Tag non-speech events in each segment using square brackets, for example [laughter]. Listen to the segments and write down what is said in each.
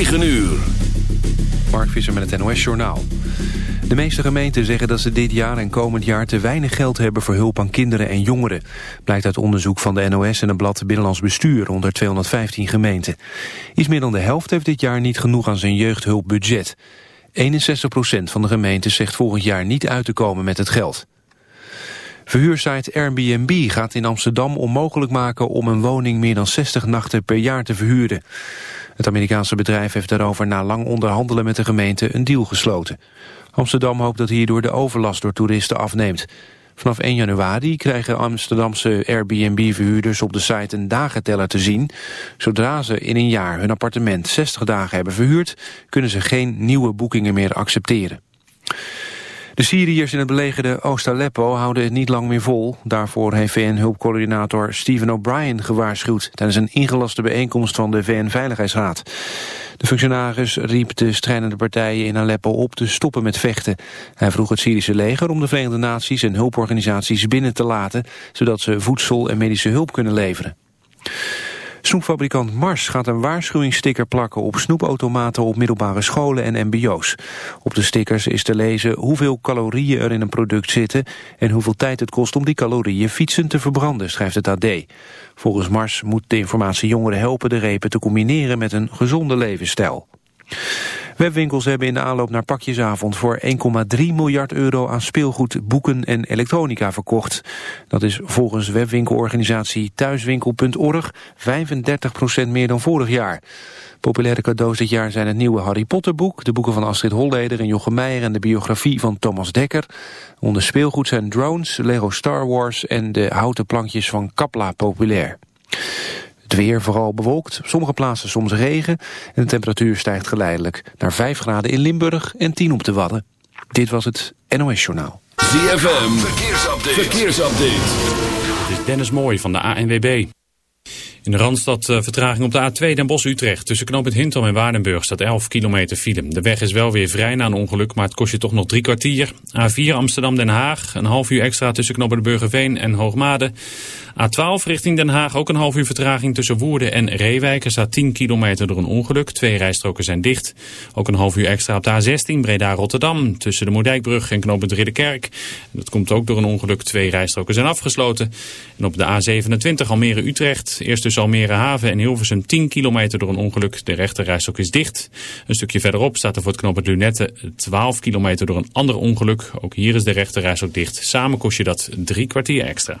9 uur. Mark Visser met het NOS Journaal. De meeste gemeenten zeggen dat ze dit jaar en komend jaar te weinig geld hebben voor hulp aan kinderen en jongeren. Blijkt uit onderzoek van de NOS en het blad Binnenlands Bestuur onder 215 gemeenten. Iets meer dan de helft heeft dit jaar niet genoeg aan zijn jeugdhulpbudget. 61% van de gemeenten zegt volgend jaar niet uit te komen met het geld. Verhuursite Airbnb gaat in Amsterdam onmogelijk maken om een woning meer dan 60 nachten per jaar te verhuren. Het Amerikaanse bedrijf heeft daarover na lang onderhandelen met de gemeente een deal gesloten. Amsterdam hoopt dat hierdoor de overlast door toeristen afneemt. Vanaf 1 januari krijgen Amsterdamse Airbnb-verhuurders op de site een dagenteller te zien. Zodra ze in een jaar hun appartement 60 dagen hebben verhuurd, kunnen ze geen nieuwe boekingen meer accepteren. De Syriërs in het belegerde Oost-Aleppo houden het niet lang meer vol. Daarvoor heeft VN-hulpcoördinator Stephen O'Brien gewaarschuwd... tijdens een ingelaste bijeenkomst van de VN-veiligheidsraad. De functionaris riep de strijdende partijen in Aleppo op te stoppen met vechten. Hij vroeg het Syrische leger om de Verenigde Naties en hulporganisaties binnen te laten... zodat ze voedsel en medische hulp kunnen leveren. Snoepfabrikant Mars gaat een waarschuwingssticker plakken op snoepautomaten op middelbare scholen en mbo's. Op de stickers is te lezen hoeveel calorieën er in een product zitten en hoeveel tijd het kost om die calorieën fietsend te verbranden, schrijft het AD. Volgens Mars moet de informatie jongeren helpen de repen te combineren met een gezonde levensstijl. Webwinkels hebben in de aanloop naar pakjesavond voor 1,3 miljard euro aan speelgoed, boeken en elektronica verkocht. Dat is volgens webwinkelorganisatie thuiswinkel.org 35% meer dan vorig jaar. Populaire cadeaus dit jaar zijn het nieuwe Harry Potter boek, de boeken van Astrid Holleder en Jochem Meijer en de biografie van Thomas Dekker. Onder speelgoed zijn drones, Lego Star Wars en de houten plankjes van Kapla populair. Het weer vooral bewolkt, sommige plaatsen soms regen... en de temperatuur stijgt geleidelijk naar 5 graden in Limburg en 10 op de Wadden. Dit was het NOS Journaal. ZFM, verkeersupdate. verkeersupdate. Dit is Dennis Mooij van de ANWB. In de Randstad uh, vertraging op de A2 Den Bosch-Utrecht. Tussen knooppunt Hintom en Waardenburg staat 11 kilometer file. De weg is wel weer vrij na een ongeluk, maar het kost je toch nog drie kwartier. A4 Amsterdam-Den Haag, een half uur extra tussen knooppunt Burgerveen en Hoogmade. A12 richting Den Haag ook een half uur vertraging tussen Woerden en Reewijk. Er staat 10 kilometer door een ongeluk. Twee rijstroken zijn dicht. Ook een half uur extra op de A16 Breda-Rotterdam. Tussen de Moerdijkbrug en knooppunt Ridderkerk. Dat komt ook door een ongeluk. Twee rijstroken zijn afgesloten. En op de A27 Almere-Utrecht. Eerst tussen Almere Haven en Hilversum 10 kilometer door een ongeluk. De rechterrijstrook is dicht. Een stukje verderop staat er voor het knooppunt Lunette 12 kilometer door een ander ongeluk. Ook hier is de rechterrijstrook dicht. Samen kost je dat drie kwartier extra.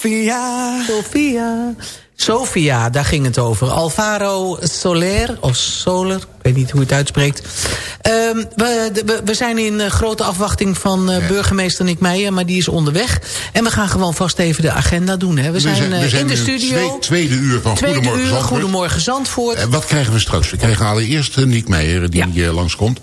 Sofia. Sofia. Sofia, daar ging het over. Alvaro Soler, of Soler, ik weet niet hoe het uitspreekt. Um, we, we, we, zijn in uh, grote afwachting van uh, burgemeester Nick Meijer... maar die is onderweg. En we gaan gewoon vast even de agenda doen. Hè. We, we, zijn, zijn, we zijn, in de studio. tweede uur van tweede Goedemorgen uur, Zandvoort. Goedemorgen Zandvoort. Uh, wat krijgen we straks? We krijgen allereerst Nick Meijer die ja. langskomt.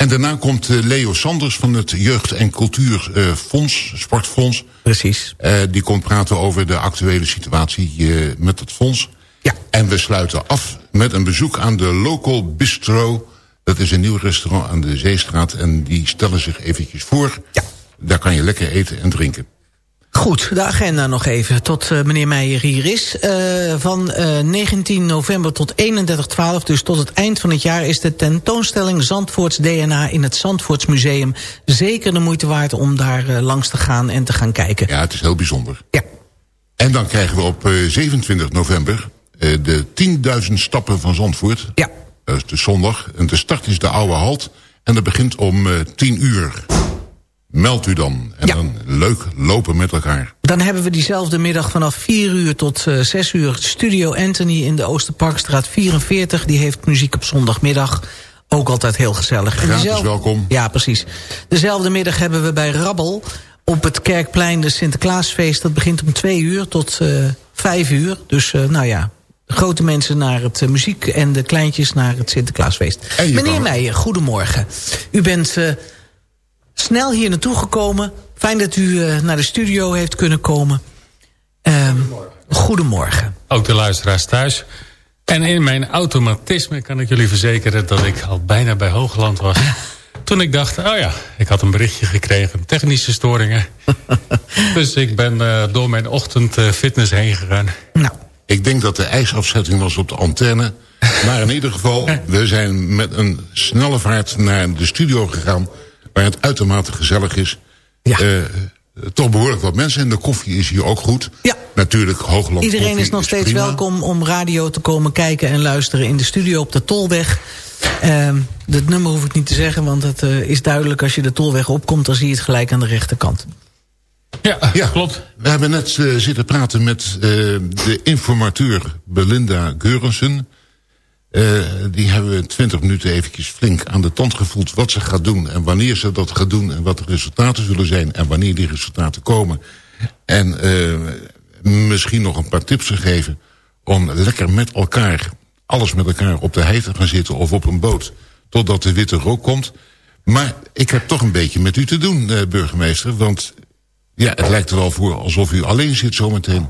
En daarna komt uh, Leo Sanders van het Jeugd- en Cultuurfonds, uh, Sportfonds. Precies. Uh, die komt praten over de actuele situatie met het fonds. Ja. En we sluiten af met een bezoek aan de Local Bistro. Dat is een nieuw restaurant aan de Zeestraat. En die stellen zich eventjes voor. Ja. Daar kan je lekker eten en drinken. Goed, de agenda nog even, tot uh, meneer Meijer hier is. Uh, van uh, eh, 19 november tot 31-12, dus tot het eind van het jaar... is de tentoonstelling Zandvoorts DNA in het Zandvoorts Museum... zeker de moeite waard om daar langs te gaan en te gaan kijken. Ja, het is heel bijzonder. Ja. En dan krijgen we op 27 november de 10.000 stappen van Zandvoort. Ja. Dat is de zondag. En de start is de oude halt. En dat begint om 10 uur. Meld u dan. En ja. dan leuk lopen met elkaar. Dan hebben we diezelfde middag vanaf 4 uur tot uh, 6 uur... Studio Anthony in de Oosterparkstraat 44. Die heeft muziek op zondagmiddag. Ook altijd heel gezellig. Gratis dezelfde, welkom. Ja, precies. Dezelfde middag hebben we bij Rabbel... op het Kerkplein de Sinterklaasfeest. Dat begint om 2 uur tot uh, 5 uur. Dus uh, nou ja, grote mensen naar het uh, muziek... en de kleintjes naar het Sinterklaasfeest. Meneer kan... Meijer, goedemorgen. U bent snel hier naartoe gekomen. Fijn dat u uh, naar de studio heeft kunnen komen. Um, goedemorgen. goedemorgen. Ook de luisteraars thuis. En in mijn automatisme kan ik jullie verzekeren... dat ik al bijna bij Hoogland was. [laughs] Toen ik dacht, oh ja, ik had een berichtje gekregen. Technische storingen. [laughs] dus ik ben uh, door mijn ochtendfitness heen gegaan. Nou. Ik denk dat de ijsafzetting was op de antenne. Maar in ieder geval, [laughs] we zijn met een snelle vaart naar de studio gegaan waar het uitermate gezellig is. Ja. Uh, toch behoorlijk wat mensen. En de koffie is hier ook goed. Ja. Natuurlijk, Hoogland Iedereen is nog steeds prima. welkom om radio te komen kijken en luisteren in de studio op de Tolweg. Uh, dat nummer hoef ik niet te zeggen, want het uh, is duidelijk... als je de Tolweg opkomt, dan zie je het gelijk aan de rechterkant. Ja, ja klopt. We hebben net uh, zitten praten met de informateur Belinda Geurensen... Uh, die hebben we twintig minuten eventjes flink aan de tand gevoeld... wat ze gaat doen en wanneer ze dat gaat doen... en wat de resultaten zullen zijn en wanneer die resultaten komen. En uh, misschien nog een paar tips gegeven... om lekker met elkaar, alles met elkaar op de hei te gaan zitten... of op een boot, totdat de witte rook komt. Maar ik heb toch een beetje met u te doen, uh, burgemeester... want ja, het lijkt er wel voor alsof u alleen zit zometeen.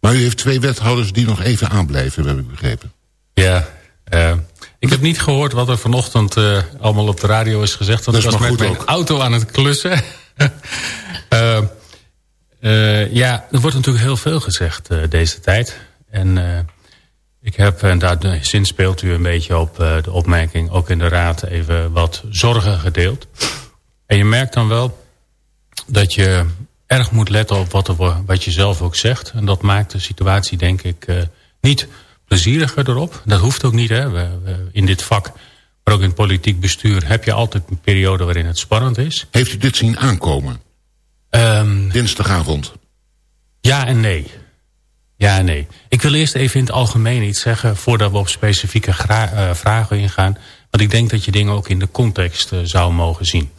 Maar u heeft twee wethouders die nog even aanblijven, heb ik begrepen. Ja, uh, ik heb niet gehoord wat er vanochtend uh, allemaal op de radio is gezegd. Want ik was met mijn ook. auto aan het klussen. uh, [laughs] ja, er wordt natuurlijk heel veel gezegd deze tijd. En ik heb, en daar zin speelt u een beetje op de opmerking... ook in de raad even wat zorgen gedeeld. En je merkt dan wel dat je erg moet letten op wat, er, wat je zelf ook zegt. En dat maakt de situatie denk ik niet plezieriger erop. Dat hoeft ook niet. Hè. We, we, in dit vak, maar ook in het politiek bestuur... heb je altijd een periode waarin het spannend is. Heeft u dit zien aankomen? Um, Dinsdagavond. Ja en nee. Ja en nee. Ik wil eerst even in het algemeen iets zeggen... voordat we op specifieke uh, vragen ingaan. Want ik denk dat je dingen ook in de context uh, zou mogen zien.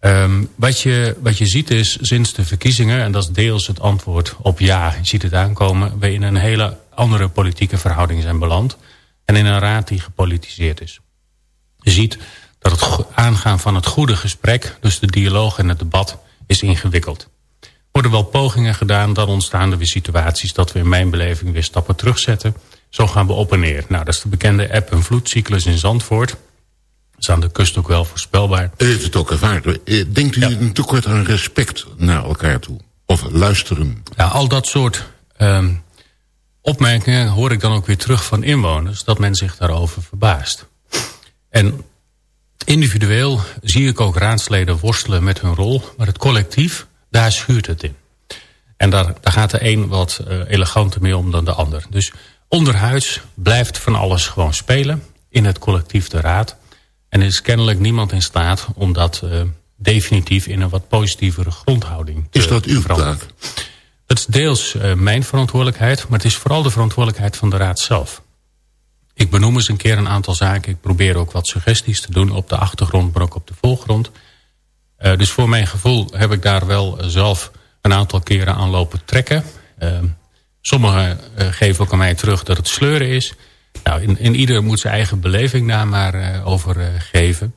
Um, wat, je, wat je ziet is sinds de verkiezingen... en dat is deels het antwoord op ja, je ziet het aankomen... we in een hele andere politieke verhoudingen zijn beland... en in een raad die gepolitiseerd is. Je ziet dat het aangaan van het goede gesprek... dus de dialoog en het debat, is ingewikkeld. Er worden wel pogingen gedaan, dan ontstaan er weer situaties... dat we in mijn beleving weer stappen terugzetten... Zo gaan we op en neer. Nou, dat is de bekende app- en vloedcyclus in Zandvoort. Dat is aan de kust ook wel voorspelbaar. U heeft het ook ervaren. Denkt u een tekort aan respect naar elkaar toe? Of luisteren? Ja, al dat soort um, opmerkingen hoor ik dan ook weer terug van inwoners... dat men zich daarover verbaast. En individueel zie ik ook raadsleden worstelen met hun rol... maar het collectief, daar schuurt het in. En daar, daar gaat de een wat uh, eleganter mee om dan de ander. Dus onderhuids blijft van alles gewoon spelen... in het collectief de raad. En er is kennelijk niemand in staat om dat uh, definitief... in een wat positievere grondhouding te Is dat uw taak? Dat is deels uh, mijn verantwoordelijkheid... maar het is vooral de verantwoordelijkheid van de raad zelf. Ik benoem eens een keer een aantal zaken. Ik probeer ook wat suggesties te doen op de achtergrond... maar ook op de voorgrond. Uh, dus voor mijn gevoel heb ik daar wel zelf een aantal keren aan lopen trekken. Sommigen geven ook aan mij terug dat het sleuren is. Nou, in, in ieder moet zijn eigen beleving daar maar over geven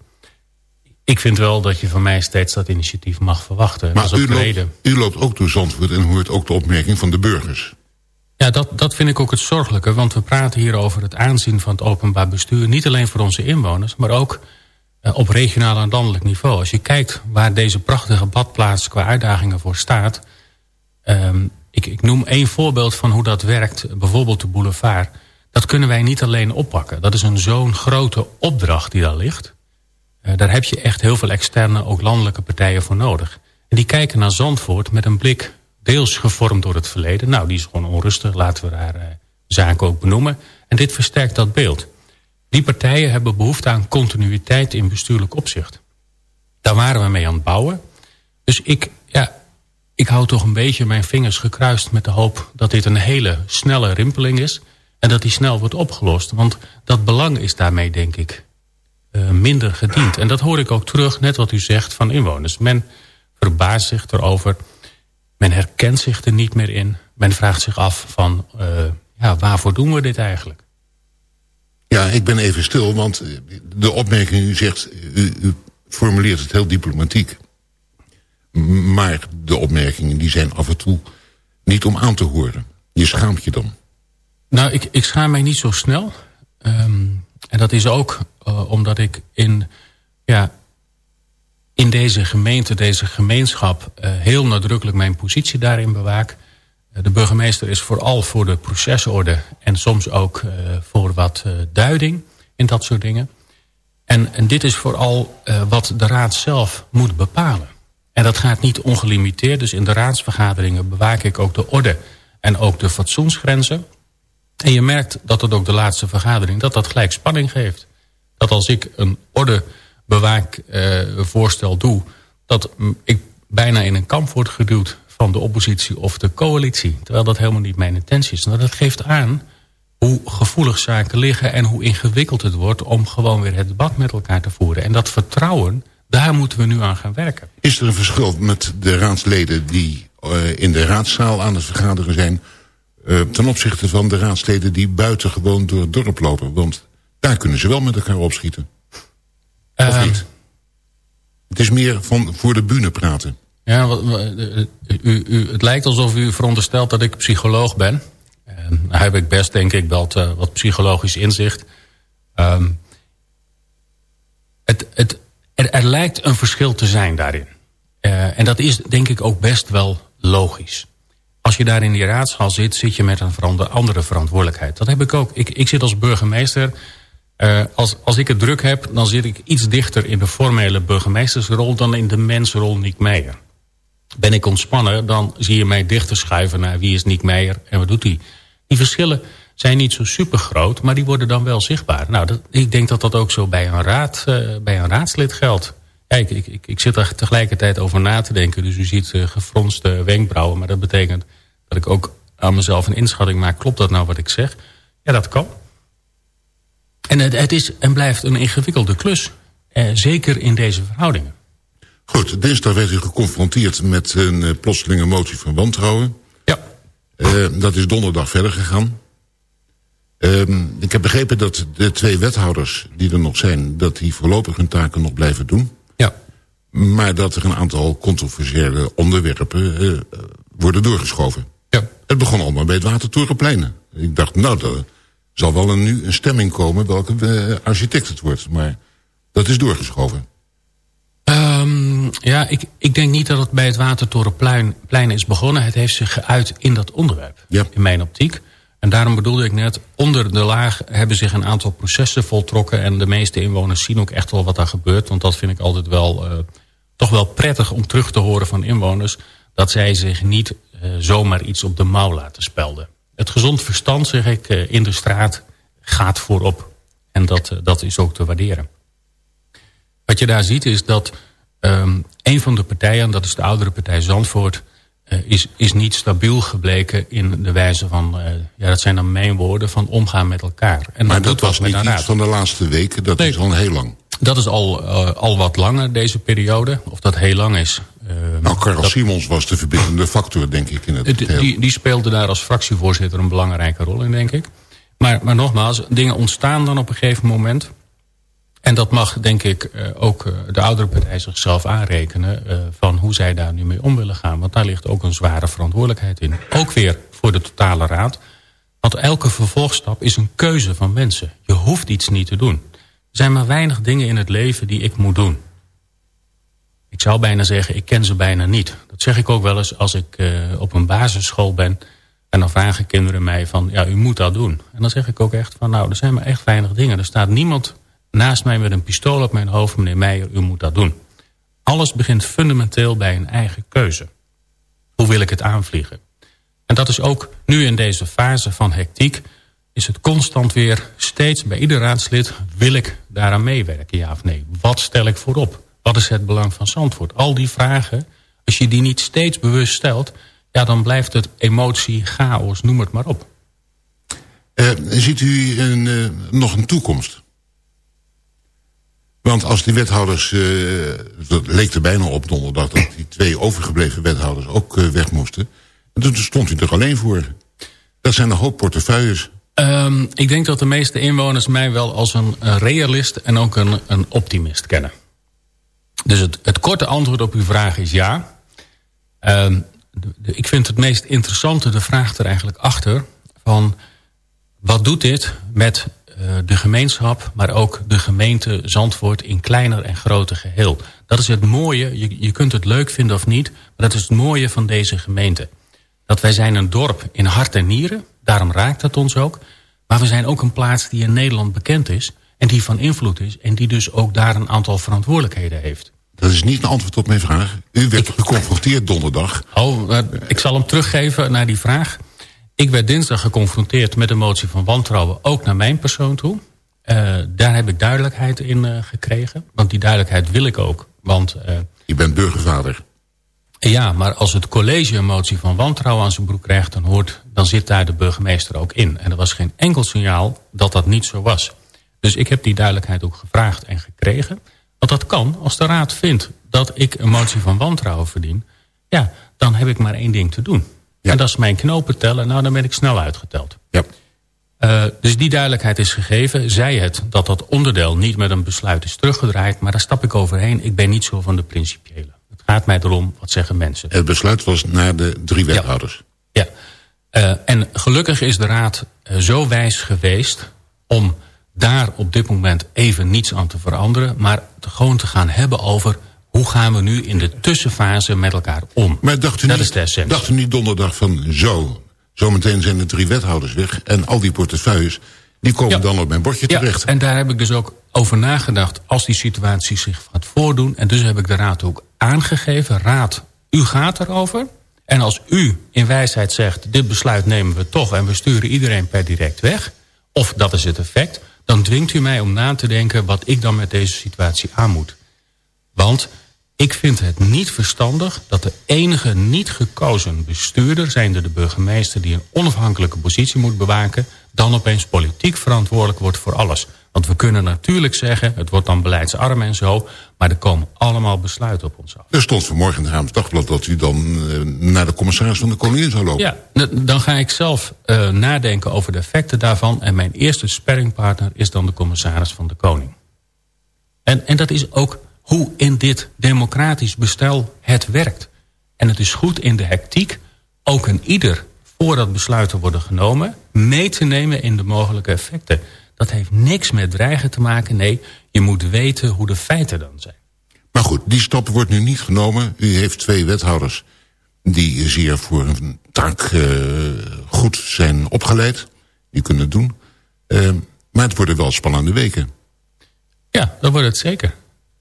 ik vind wel dat je van mij steeds dat initiatief mag verwachten. Maar u loopt, u loopt ook door Zandvoort en hoort ook de opmerking van de burgers. Ja, dat, dat vind ik ook het zorgelijke. Want we praten hier over het aanzien van het openbaar bestuur. Niet alleen voor onze inwoners, maar ook uh, op regionaal en landelijk niveau. Als je kijkt waar deze prachtige badplaats qua uitdagingen voor staat. Um, ik, ik noem één voorbeeld van hoe dat werkt. Bijvoorbeeld de boulevard. Dat kunnen wij niet alleen oppakken. Dat is een zo'n grote opdracht die daar ligt. Uh, daar heb je echt heel veel externe, ook landelijke partijen voor nodig. En die kijken naar Zandvoort met een blik deels gevormd door het verleden. Nou, die is gewoon onrustig, laten we daar uh, zaken ook benoemen. En dit versterkt dat beeld. Die partijen hebben behoefte aan continuïteit in bestuurlijk opzicht. Daar waren we mee aan het bouwen. Dus ik, ja, ik hou toch een beetje mijn vingers gekruist met de hoop dat dit een hele snelle rimpeling is. En dat die snel wordt opgelost. Want dat belang is daarmee, denk ik, uh, minder gediend. En dat hoor ik ook terug, net wat u zegt, van inwoners. Men verbaast zich erover. Men herkent zich er niet meer in. Men vraagt zich af van, uh, ja, waarvoor doen we dit eigenlijk? Ja, ik ben even stil, want de opmerking u zegt... u, u formuleert het heel diplomatiek. Maar de opmerkingen die zijn af en toe niet om aan te horen. Je schaamt je dan. Nou, ik, ik schaam mij niet zo snel. Um, en dat is ook uh, omdat ik in, ja, in deze gemeente, deze gemeenschap... Uh, heel nadrukkelijk mijn positie daarin bewaak. Uh, de burgemeester is vooral voor de procesorde... en soms ook voor wat duiding in dat soort dingen. En, en dit is vooral wat de raad zelf moet bepalen. En dat gaat niet ongelimiteerd. Dus in de raadsvergaderingen bewaak ik ook de orde... en ook de fatsoensgrenzen... En je merkt dat het ook de laatste vergadering, dat dat gelijk spanning geeft. Dat als ik een ordebewaakwoorstel uh, doe, dat ik bijna in een kamp word geduwd van de oppositie of de coalitie. Terwijl dat helemaal niet mijn intentie is. Nou, dat geeft aan hoe gevoelig zaken liggen en hoe ingewikkeld het wordt om gewoon weer het debat met elkaar te voeren. En dat vertrouwen, daar moeten we nu aan gaan werken. Is er een verschil met de raadsleden die uh, in de raadszaal aan het vergaderen zijn uh, ten opzichte van de raadsleden die buiten gewoon door het dorp lopen. Want daar kunnen ze wel met elkaar opschieten. Uh, of niet? Het is meer van voor de bühne praten. Ja, wat, u, u, het lijkt alsof u veronderstelt dat ik psycholoog ben. En daar heb ik best, denk ik, wat, uh, wat psychologisch inzicht. Um, het, het, er, er, lijkt een verschil te zijn daarin. En dat is, denk ik, ook best wel logisch als je daar in die raadshal zit, zit je met een andere verantwoordelijkheid. Dat heb ik ook. Ik, ik zit als burgemeester. Uh, als, als ik het druk heb, dan zit ik iets dichter in de formele burgemeestersrol... dan in de mensrol Niek Meijer. Ben ik ontspannen, dan zie je mij dichter schuiven naar wie is Niek Meijer en wat doet hij. Die verschillen zijn niet zo super groot, maar die worden dan wel zichtbaar. Nou, dat, ik denk dat dat ook zo bij een, raad, uh, bij een raadslid geldt. Kijk, ik, ik, ik zit er tegelijkertijd over na te denken. Dus u ziet uh, gefronste wenkbrauwen. Maar dat betekent dat ik ook aan mezelf een inschatting maak. Klopt dat nou wat ik zeg? Ja, dat kan. En het, het is en blijft een ingewikkelde klus. Eh, zeker in deze verhoudingen. Goed, dinsdag werd u geconfronteerd met een uh, plotselinge motie van wantrouwen. Ja. Uh, dat is donderdag verder gegaan. Uh, ik heb begrepen dat de twee wethouders die er nog zijn... dat die voorlopig hun taken nog blijven doen. Maar dat er een aantal controversiële onderwerpen uh, worden doorgeschoven. Ja. Het begon allemaal bij het Watertorenplein. Ik dacht, nou, dat, zal wel een, nu een stemming komen welke uh, architect het wordt. Maar dat is doorgeschoven. Um, ja, ik, ik denk niet dat het bij het Watertorenplein plein is begonnen. Het heeft zich geuit in dat onderwerp, ja. in mijn optiek. En daarom bedoelde ik net, onder de laag hebben zich een aantal processen voltrokken... en de meeste inwoners zien ook echt wel wat daar gebeurt. Want dat vind ik altijd wel, uh, toch wel prettig om terug te horen van inwoners... dat zij zich niet uh, zomaar iets op de mouw laten spelden. Het gezond verstand, zeg ik, uh, in de straat gaat voorop. En dat, dat is ook te waarderen. Wat je daar ziet is dat um, een van de partijen, dat is de oudere partij Zandvoort... Uh, is, is niet stabiel gebleken in de wijze van... Uh, ja, dat zijn dan mijn woorden, van omgaan met elkaar. En maar dat, dat was niet iets van de laatste weken, dat nee, is al heel lang. Dat is al, uh, al wat langer, deze periode. Of dat heel lang is. nou, Karel dat, Simons was de verbindende factor, denk ik. In het die, die speelde daar als fractievoorzitter een belangrijke rol in, denk ik. Maar, maar nogmaals, dingen ontstaan dan op een gegeven moment... En dat mag, denk ik, ook de oudere partij zichzelf aanrekenen... van hoe zij daar nu mee om willen gaan. Want daar ligt ook een zware verantwoordelijkheid in. Ook weer voor de totale raad. Want elke vervolgstap is een keuze van mensen. Je hoeft iets niet te doen. Zijn maar weinig dingen in het leven die ik moet doen. Ik zou bijna zeggen, ik ken ze bijna niet. Dat zeg ik ook wel eens als ik op een basisschool ben... En dan vragen kinderen mij van, ja, u moet dat doen. En dan zeg ik ook echt van, nou, er zijn maar echt weinig dingen. Er staat niemand naast mij met een pistool op mijn hoofd... meneer Meijer, u moet dat doen. Alles begint fundamenteel bij een eigen keuze. Hoe wil ik het aanvliegen? En dat is ook nu in deze fase van hectiek... is het constant weer steeds bij ieder raadslid... wil ik daaraan meewerken, ja of nee? Wat stel ik voorop? Wat is het belang van Zandvoort? Al die vragen, als je die niet steeds bewust stelt... ja, dan blijft het emotie, chaos, noem het maar op. Uh, ziet u een, uh, nog een toekomst? Want als die wethouders, uh, dat leek er bijna op donderdag... dat die twee overgebleven wethouders ook weg moesten. En toen stond hij er alleen voor. Dat zijn een hoop portefeuilles. Um, ik denk dat de meeste inwoners mij wel als een, een realist... en ook een, een optimist kennen. Dus het, het, korte antwoord op uw vraag is ja. Um, ik vind het meest interessante de vraag er eigenlijk achter... van wat doet dit met de gemeenschap, maar ook de gemeente Zandvoort in kleiner en groter geheel. Dat is het mooie, je, je kunt het leuk vinden of niet, maar dat is het mooie van deze gemeente. Dat wij zijn een dorp in hart en nieren, daarom raakt het ons ook. Maar we zijn ook een plaats die in Nederland bekend is en die van invloed is... en die dus ook daar een aantal verantwoordelijkheden heeft. Dat is niet een antwoord op mijn vraag. U werd ik, geconfronteerd donderdag. Oh, ik zal hem teruggeven naar die vraag. Ik werd dinsdag geconfronteerd met een motie van wantrouwen... ook naar mijn persoon toe. Uh, daar heb ik duidelijkheid in uh, gekregen. Want die duidelijkheid wil ik ook. Want, uh, Je bent burgervader. Ja, maar als het college een motie van wantrouwen aan zijn broek krijgt... Dan, hoort, dan zit daar de burgemeester ook in. En er was geen enkel signaal dat dat niet zo was. Dus ik heb die duidelijkheid ook gevraagd en gekregen. Want dat kan als de raad vindt dat ik een motie van wantrouwen verdien... ja, dan heb ik maar één ding te doen. Ja. En dat is mijn knopen tellen. Nou, dan ben ik snel uitgeteld. Ja. Uh, dus die duidelijkheid is gegeven. Zij het dat dat onderdeel niet met een besluit is teruggedraaid. Maar daar stap ik overheen. Ik ben niet zo van de principiële. Gaat mij erom, wat zeggen mensen. Het besluit was naar de drie wethouders. Ja. ja. Uh, en gelukkig is de raad uh, zo wijs geweest... om daar op dit moment even niets aan te veranderen... maar te gewoon te gaan hebben over hoe gaan we nu in de tussenfase met elkaar om? Maar dacht u, dat niet, is de essentie. dacht u niet donderdag van zo... zometeen zijn de drie wethouders weg... en al die portefeuilles, die komen ja. dan op mijn bordje terecht. Ja, en daar heb ik dus ook over nagedacht... als die situatie zich gaat voordoen. En dus heb ik de raad ook aangegeven. Raad, u gaat erover. En als u in wijsheid zegt... dit besluit nemen we toch en we sturen iedereen per direct weg... of dat is het effect... dan dwingt u mij om na te denken... wat ik dan met deze situatie aan moet. Want ik vind het niet verstandig dat de enige niet gekozen bestuurder... zijnde de burgemeester die een onafhankelijke positie moet bewaken... dan opeens politiek verantwoordelijk wordt voor alles. Want we kunnen natuurlijk zeggen, het wordt dan beleidsarm en zo... maar er komen allemaal besluiten op ons af. Er stond vanmorgen in het Haams Dagblad dat u dan uh, naar de commissaris van de koningin zou lopen. Ja, dan ga ik zelf uh, nadenken over de effecten daarvan... en mijn eerste sparringpartner is dan de commissaris van de koning. En, en dat is ook hoe in dit democratisch bestel het werkt. En het is goed in de hectiek, ook een ieder, voordat besluiten worden genomen... mee te nemen in de mogelijke effecten. Dat heeft niks met dreigen te maken. Nee, je moet weten hoe de feiten dan zijn. Maar goed, die stap wordt nu niet genomen. U heeft twee wethouders die zeer voor een taak uh, goed zijn opgeleid. Die kunnen het doen. Uh, maar het worden wel spannende weken. Ja, dat wordt het zeker.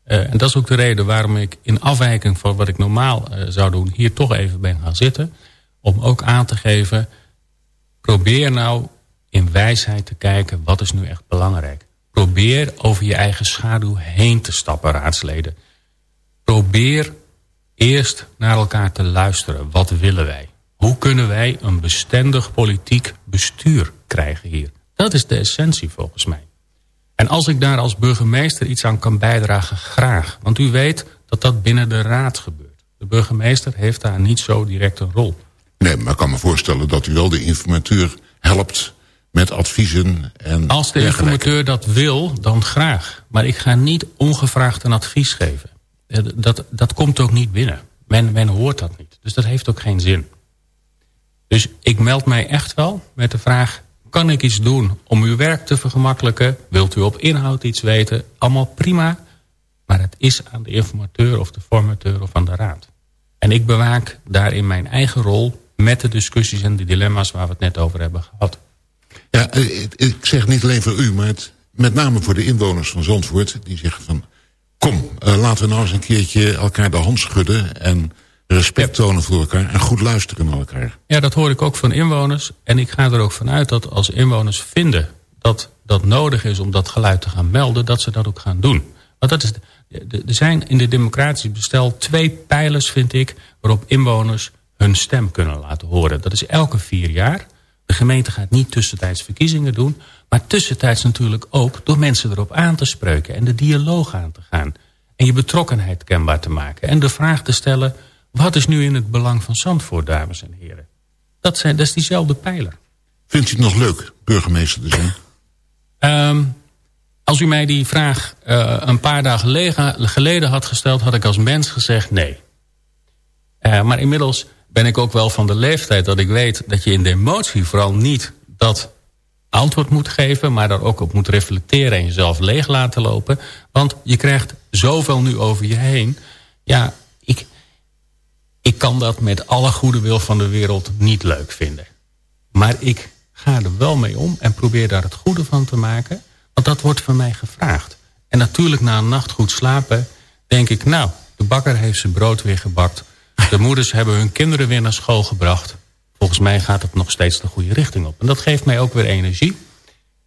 Uh, en dat is ook de reden waarom ik in afwijking van wat ik normaal zou doen... hier toch even ben gaan zitten. Om ook aan te geven... probeer nou in wijsheid te kijken wat is nu echt belangrijk. Probeer over je eigen schaduw heen te stappen, raadsleden. Probeer eerst naar elkaar te luisteren. Wat willen wij? Hoe kunnen wij een bestendig politiek bestuur krijgen hier? Dat is de essentie volgens mij. En als ik daar als burgemeester iets aan kan bijdragen, graag. Want u weet dat dat binnen de raad gebeurt. De burgemeester heeft daar niet zo direct een rol. Nee, maar ik kan me voorstellen dat u wel de informateur helpt met adviezen. En Als de informateur dat wil, dan graag. Maar ik ga niet ongevraagd een advies geven. Dat, dat komt ook niet binnen. Men, men hoort dat niet. Dus dat heeft ook geen zin. Dus ik meld mij echt wel met de vraag... kan ik iets doen om uw werk te vergemakkelijken? Wilt u op inhoud iets weten? Allemaal prima. Maar het is aan de informateur of de formateur of aan de raad. En ik bewaak daarin mijn eigen rol... met de discussies en de dilemma's waar we het net over hebben gehad. Ja, eh, ik zeg niet alleen voor u, maar met name voor de inwoners van Zandvoort... die zeggen van, kom, uh, laten we nou eens een keertje elkaar de hand schudden... en respect tonen voor elkaar en goed luisteren naar elkaar. Ja, dat hoor ik ook van inwoners. En ik ga er ook vanuit dat als inwoners vinden dat dat nodig is... om dat geluid te gaan melden, dat ze dat ook gaan doen. Want dat is, er zijn in de democratische bestel twee pijlers, vind ik... waarop inwoners hun stem kunnen laten horen. Dat is elke vier jaar... De gemeente gaat niet tussentijds verkiezingen doen... maar tussentijds natuurlijk ook door mensen erop aan te spreken... en de dialoog aan te gaan. En je betrokkenheid kenbaar te maken. En de vraag te stellen... wat is nu in het belang van Zandvoort, dames en heren? Dat, zijn, dat is diezelfde pijler. Vindt u het nog leuk, burgemeester te zijn? Um, als u mij die vraag uh, een paar dagen geleden had gesteld... had ik als mens gezegd nee. Uh, maar inmiddels ben ik ook wel van de leeftijd dat ik weet dat je in de emotie vooral niet dat antwoord moet geven, maar daar ook op moet reflecteren en jezelf leeg laten lopen. Want je krijgt zoveel nu over je heen. Ja, ik, ik kan dat met alle goede wil van de wereld niet leuk vinden. Maar ik ga er wel mee om en probeer daar het goede van te maken. Want dat wordt van mij gevraagd. En natuurlijk na een nacht goed slapen denk ik... nou, de bakker heeft zijn brood weer gebakt. De moeders hebben hun kinderen weer naar school gebracht. Volgens mij gaat het nog steeds de goede richting op. En dat geeft mij ook weer energie.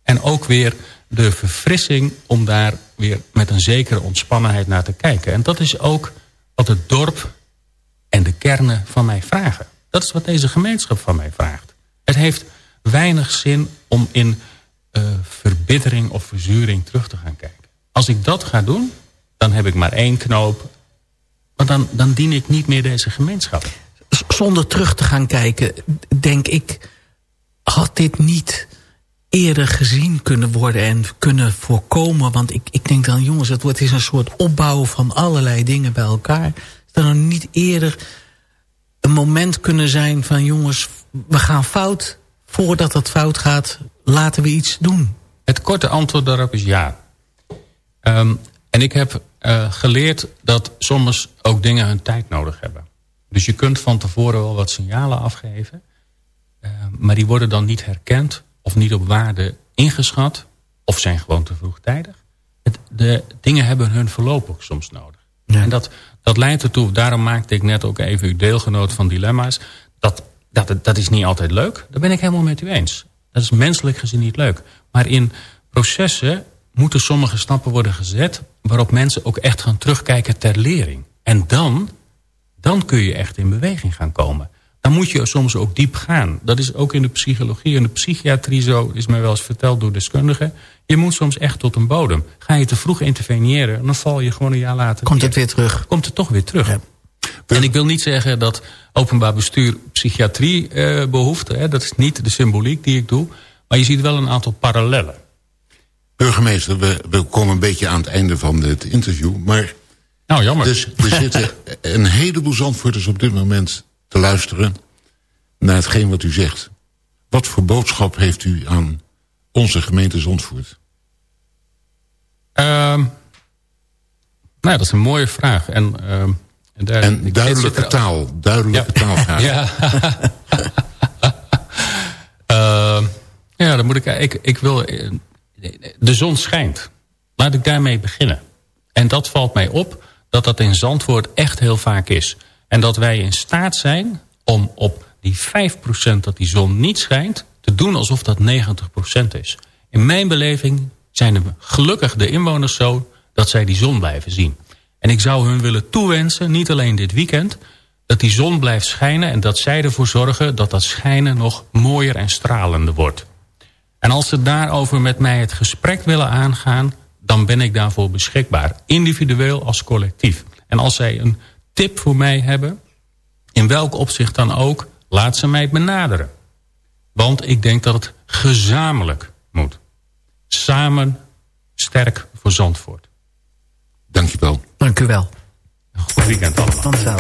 En ook weer de verfrissing om daar weer met een zekere ontspannenheid naar te kijken. En dat is ook wat het dorp en de kernen van mij vragen. Dat is wat deze gemeenschap van mij vraagt. Het heeft weinig zin om in uh, verbittering of verzuring terug te gaan kijken. Als ik dat ga doen, dan heb ik maar één knoop maar dan, dan dien ik niet meer deze gemeenschap. Zonder terug te gaan kijken, denk ik... had dit niet eerder gezien kunnen worden en kunnen voorkomen. Want ik, ik denk dan, jongens, het wordt is een soort opbouw van allerlei dingen bij elkaar. Is er dan niet eerder een moment kunnen zijn van... jongens, we gaan fout. Voordat het fout gaat, laten we iets doen. Het korte antwoord daarop is ja. Um, en ik heb uh, geleerd dat soms ook dingen hun tijd nodig hebben. Dus je kunt van tevoren wel wat signalen afgeven. Uh, maar die worden dan niet herkend of niet op waarde ingeschat. Of zijn gewoon te vroegtijdig. Het, de dingen hebben hun verloop ook soms nodig. Ja. En dat, dat leidt ertoe, daarom maakte ik net ook even uw deelgenoot van dilemma's. Dat, dat, dat is niet altijd leuk. Daar ben ik helemaal met u eens. Dat is menselijk gezien niet leuk. Maar in processen moeten sommige stappen worden gezet... waarop mensen ook echt gaan terugkijken ter lering. En dan, dan kun je echt in beweging gaan komen. Dan moet je soms ook diep gaan. Dat is ook in de psychologie en de psychiatrie zo... is mij wel eens verteld door deskundigen. Je moet soms echt tot een bodem. Ga je te vroeg interveneren, dan val je gewoon een jaar later... Komt het weer terug. Komt het toch weer terug. Ja. En ik wil niet zeggen dat openbaar bestuur psychiatrie eh, behoeft. Hè. Dat is niet de symboliek die ik doe. Maar je ziet wel een aantal parallellen. Burgemeester, we, we komen een beetje aan het einde van dit interview. Maar nou, jammer. Dus er [laughs] zitten een heleboel zandvoorters op dit moment te luisteren... naar hetgeen wat u zegt. Wat voor boodschap heeft u aan onze gemeente Zandvoort? Um, nou, dat is een mooie vraag. En, uh, en, daar, en duidelijke taal. Duidelijke taal. ja. uh, [laughs] [laughs] ja, dan moet ik, ik... Ik wil... De zon schijnt. Laat ik daarmee beginnen. En dat valt mij op dat dat in Zandvoort echt heel vaak is. En dat wij in staat zijn om op die 5% dat die zon niet schijnt... te doen alsof dat 90% is. In mijn beleving zijn de, gelukkig de inwoners zo dat zij die zon blijven zien. En ik zou hun willen toewensen, niet alleen dit weekend... dat die zon blijft schijnen en dat zij ervoor zorgen... dat dat schijnen nog mooier en stralender wordt. En als ze daarover met mij het gesprek willen aangaan... dan ben ik daarvoor beschikbaar, individueel als collectief. En als zij een tip voor mij hebben, in welk opzicht dan ook... laat ze mij benaderen. Want ik denk dat het gezamenlijk moet. Samen sterk voor Zandvoort. Dank je wel. Dank u wel. Goed weekend allemaal.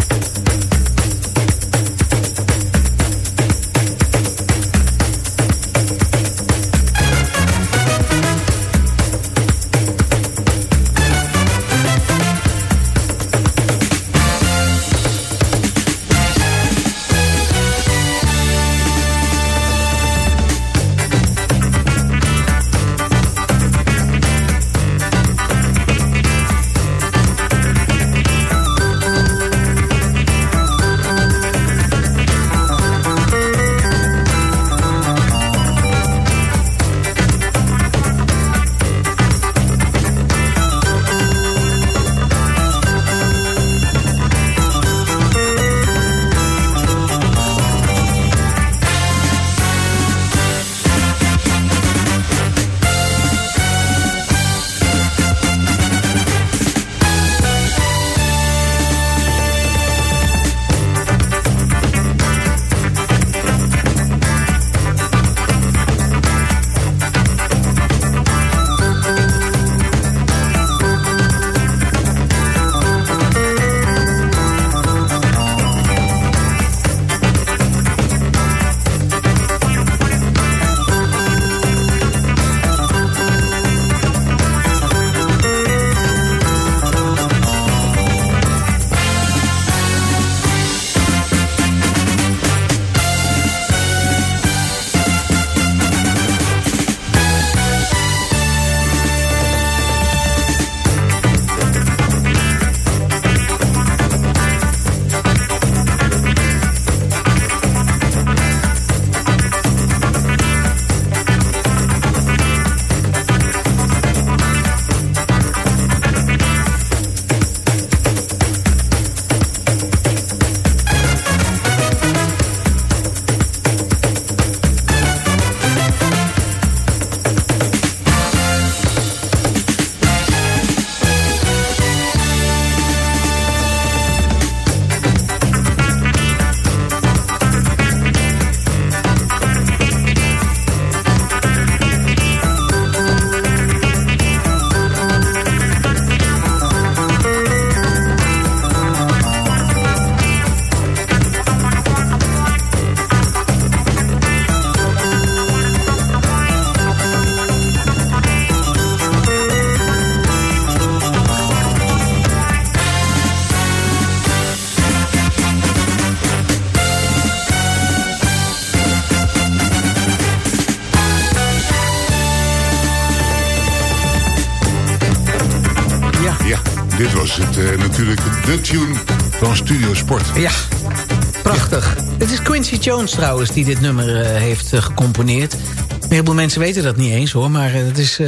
Quincy Jones trouwens die dit nummer uh, heeft uh, gecomponeerd. Een heleboel mensen weten dat niet eens hoor, maar het is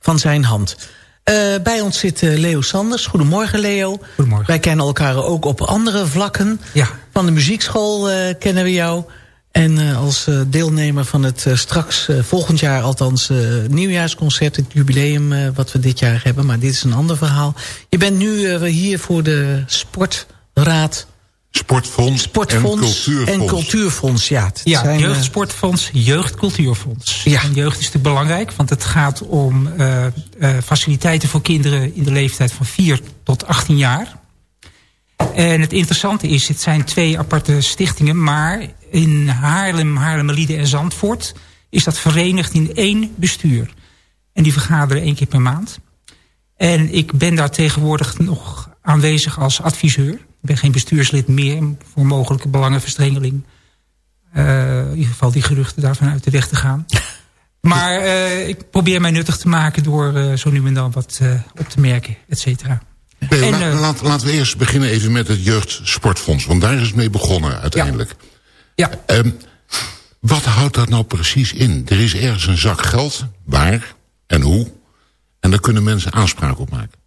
van zijn hand. bij ons zit Leo Sanders. Goedemorgen Leo. Goedemorgen. Wij kennen elkaar ook op andere vlakken. Ja. Van de muziekschool kennen we jou. En als deelnemer van het straks, volgend jaar althans, nieuwjaarsconcert, het jubileum wat we dit jaar hebben. Maar dit is een ander verhaal. Je bent nu hier voor de Sportraad. Sportfonds, Sportfonds en Cultuurfonds. En Cultuurfonds, ja. Het ja, zijn, Jeugdsportfonds, Jeugdcultuurfonds. Ja. En jeugd is natuurlijk belangrijk, want het gaat om faciliteiten voor kinderen in de leeftijd van 4 tot 18 jaar. En het interessante is, het zijn twee aparte stichtingen... maar in Haarlem, Haarlemmerlieden en Zandvoort... is dat verenigd in één bestuur. En die vergaderen één keer per maand. En ik ben daar tegenwoordig nog aanwezig als adviseur. Ik ben geen bestuurslid meer voor mogelijke belangenverstrengeling. Uh, in ieder geval die geruchten daarvan uit de weg te gaan. [laughs] Maar uh, ik probeer mij nuttig te maken door uh, zo nu en dan wat op te merken, et cetera. Nee, laat, laten we eerst beginnen even met het Jeugdsportfonds. Want daar is het mee begonnen uiteindelijk. Ja. ja. Um, wat houdt dat nou precies in? Er is ergens een zak geld. Waar en hoe? En daar kunnen mensen aanspraak op maken.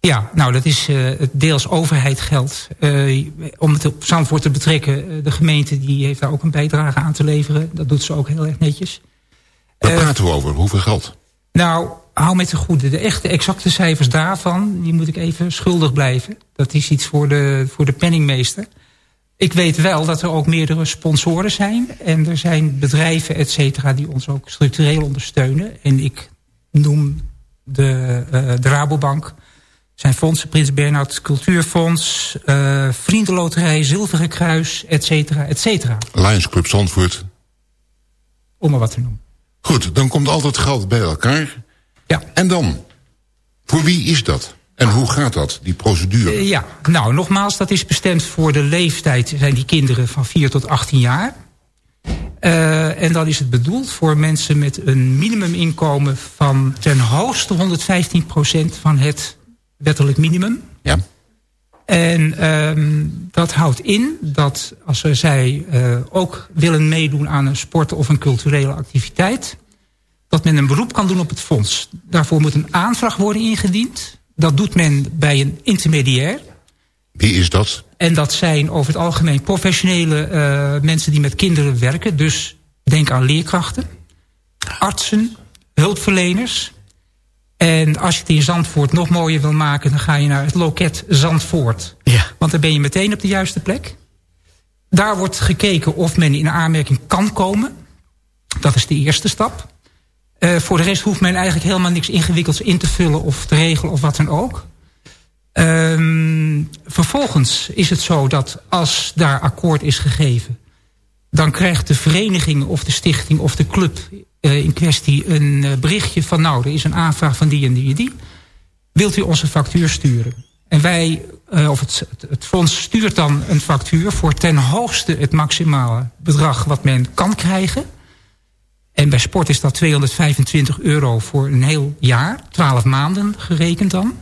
Ja, nou dat is uh, deels overheidsgeld. Uh, om het op Zandvoort te betrekken, de gemeente die heeft daar ook een bijdrage aan te leveren. Dat doet ze ook heel erg netjes. Waar praten we over? Hoeveel geld? Nou, hou met de goede. De echte exacte cijfers daarvan, die moet ik even schuldig blijven. Dat is iets voor de, voor de penningmeester. Ik weet wel dat er ook meerdere sponsoren zijn. En er zijn bedrijven, et cetera, die ons ook structureel ondersteunen. En ik noem de, uh, de Rabobank, zijn fondsen, Prins Bernhard Cultuurfonds, uh, Vriendenloterij, Zilveren Kruis, et cetera, et cetera. Lions Club Zandvoort. Om maar wat te noemen. Goed, dan komt altijd geld bij elkaar. Ja. En dan? Voor wie is dat? En hoe gaat dat, die procedure? Uh, ja, nou nogmaals, dat is bestemd voor de leeftijd... zijn die kinderen van 4 tot 18 jaar. Uh, en dan is het bedoeld voor mensen met een minimuminkomen... van ten hoogste 115% van het wettelijk minimum. Ja. En um, dat houdt in dat als zij uh, ook willen meedoen aan een sport of een culturele activiteit... dat men een beroep kan doen op het fonds. Daarvoor moet een aanvraag worden ingediend. Dat doet men bij een intermediair. Wie is dat? En dat zijn over het algemeen professionele uh, mensen die met kinderen werken. Dus denk aan leerkrachten, artsen, hulpverleners... En als je het in Zandvoort nog mooier wil maken... dan ga je naar het loket Zandvoort. Ja. Want dan ben je meteen op de juiste plek. Daar wordt gekeken of men in aanmerking kan komen. Dat is de eerste stap. Uh, voor de rest hoeft men eigenlijk helemaal niks ingewikkelds in te vullen... of te regelen of wat dan ook. Um, vervolgens is het zo dat als daar akkoord is gegeven... dan krijgt de vereniging of de stichting of de club in kwestie een uh, berichtje van... nou, er is een aanvraag van die en die en die. Wilt u onze factuur sturen? En wij, uh, of het, het, fonds stuurt dan een factuur... voor ten hoogste het maximale bedrag wat men kan krijgen. En bij sport is dat 225 euro voor een heel jaar. 12 maanden gerekend dan.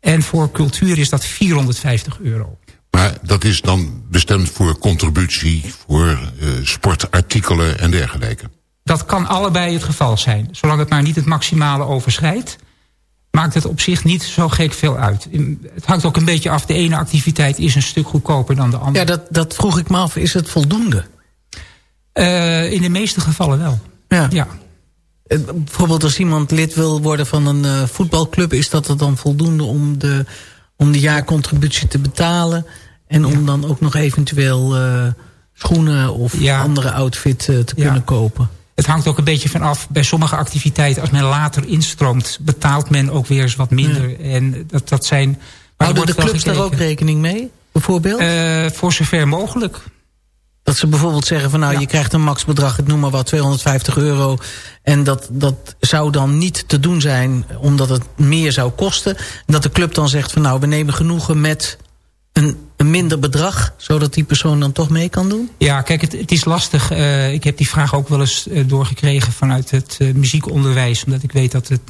En voor cultuur is dat 450 euro. Maar dat is dan bestemd voor contributie... voor sportartikelen en dergelijke? Dat kan allebei het geval zijn. Zolang het maar niet het maximale overschrijdt... maakt het op zich niet zo gek veel uit. Het hangt ook een beetje af. De ene activiteit is een stuk goedkoper dan de andere. Ja, dat, dat vroeg ik me af. Is het voldoende? Uh, in de meeste gevallen wel. Ja. ja. Eh, bijvoorbeeld als iemand lid wil worden van een uh, voetbalclub... is dat er dan voldoende om de, om de jaarcontributie te betalen... en om dan ook nog eventueel schoenen of ja. andere outfit te kunnen kopen? Het hangt ook een beetje van af. Bij sommige activiteiten, als men later instroomt... betaalt men ook weer eens wat minder. Ja. En dat, dat zijn... Houden de clubs daar ook rekening mee, bijvoorbeeld? Uh, voor zover mogelijk. Dat ze bijvoorbeeld zeggen van nou, ja. je krijgt een maxbedrag... ik noem maar wat, 250 euro. En dat, dat zou dan niet te doen zijn... omdat het meer zou kosten. En dat de club dan zegt van nou, we nemen genoegen met een, een, minder bedrag... zodat die persoon dan toch mee kan doen? Ja, kijk, het, het is lastig. Uh, ik heb die vraag ook wel eens uh, doorgekregen vanuit het uh, muziekonderwijs... omdat ik weet dat de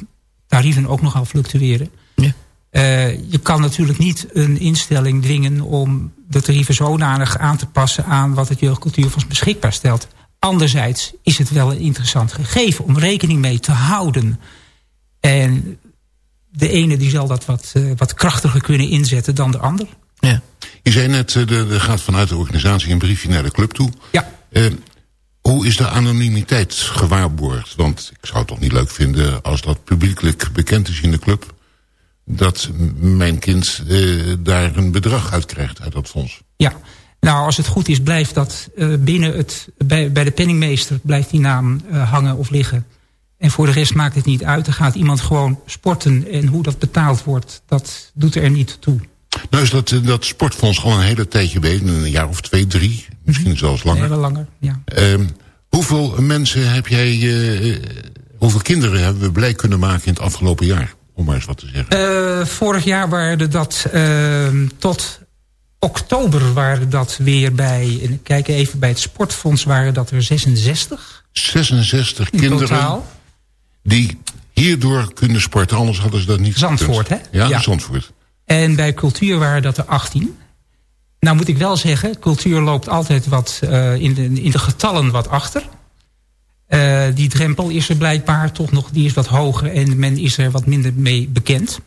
tarieven ook nogal fluctueren. Ja. je kan natuurlijk niet een instelling dwingen... om de tarieven zodanig aan te passen aan wat het Jeugdcultuurfonds beschikbaar stelt. Anderzijds is het wel een interessant gegeven om rekening mee te houden. En de ene die zal dat wat, wat krachtiger kunnen inzetten dan de ander. Ja. Je zei net, er gaat vanuit de organisatie een briefje naar de club toe. Ja. Uh, hoe is de anonimiteit gewaarborgd? Want ik zou het toch niet leuk vinden als dat publiekelijk bekend is in de club... dat mijn kind uh, daar een bedrag uit krijgt uit dat fonds. Ja, nou als het goed is blijft dat uh, binnen het, bij, bij de penningmeester... blijft die naam hangen of liggen. En voor de rest maakt het niet uit. Er gaat iemand gewoon sporten en hoe dat betaald wordt... dat doet er niet toe. Nou is dat, dat sportfonds al een hele tijdje bezig, een jaar of twee, drie. Misschien zelfs langer. Nee, langer, ja. Um, hoeveel mensen heb jij... Uh, hoeveel kinderen hebben we blij kunnen maken in het afgelopen jaar? Om maar eens wat te zeggen. Uh, vorig jaar waren dat uh, tot oktober waren dat weer bij... En kijk even, bij het sportfonds waren dat er 66. 66 kinderen totaal. die hierdoor kunnen sporten. Anders hadden ze dat niet Zandvoort, hè? Ja, ja, Zandvoort. En bij cultuur waren dat er 18. Nou moet ik wel zeggen, cultuur loopt altijd wat uh, in, de, in de getallen wat achter. Uh, die drempel is er blijkbaar toch nog, die is wat hoger en men is er wat minder mee bekend.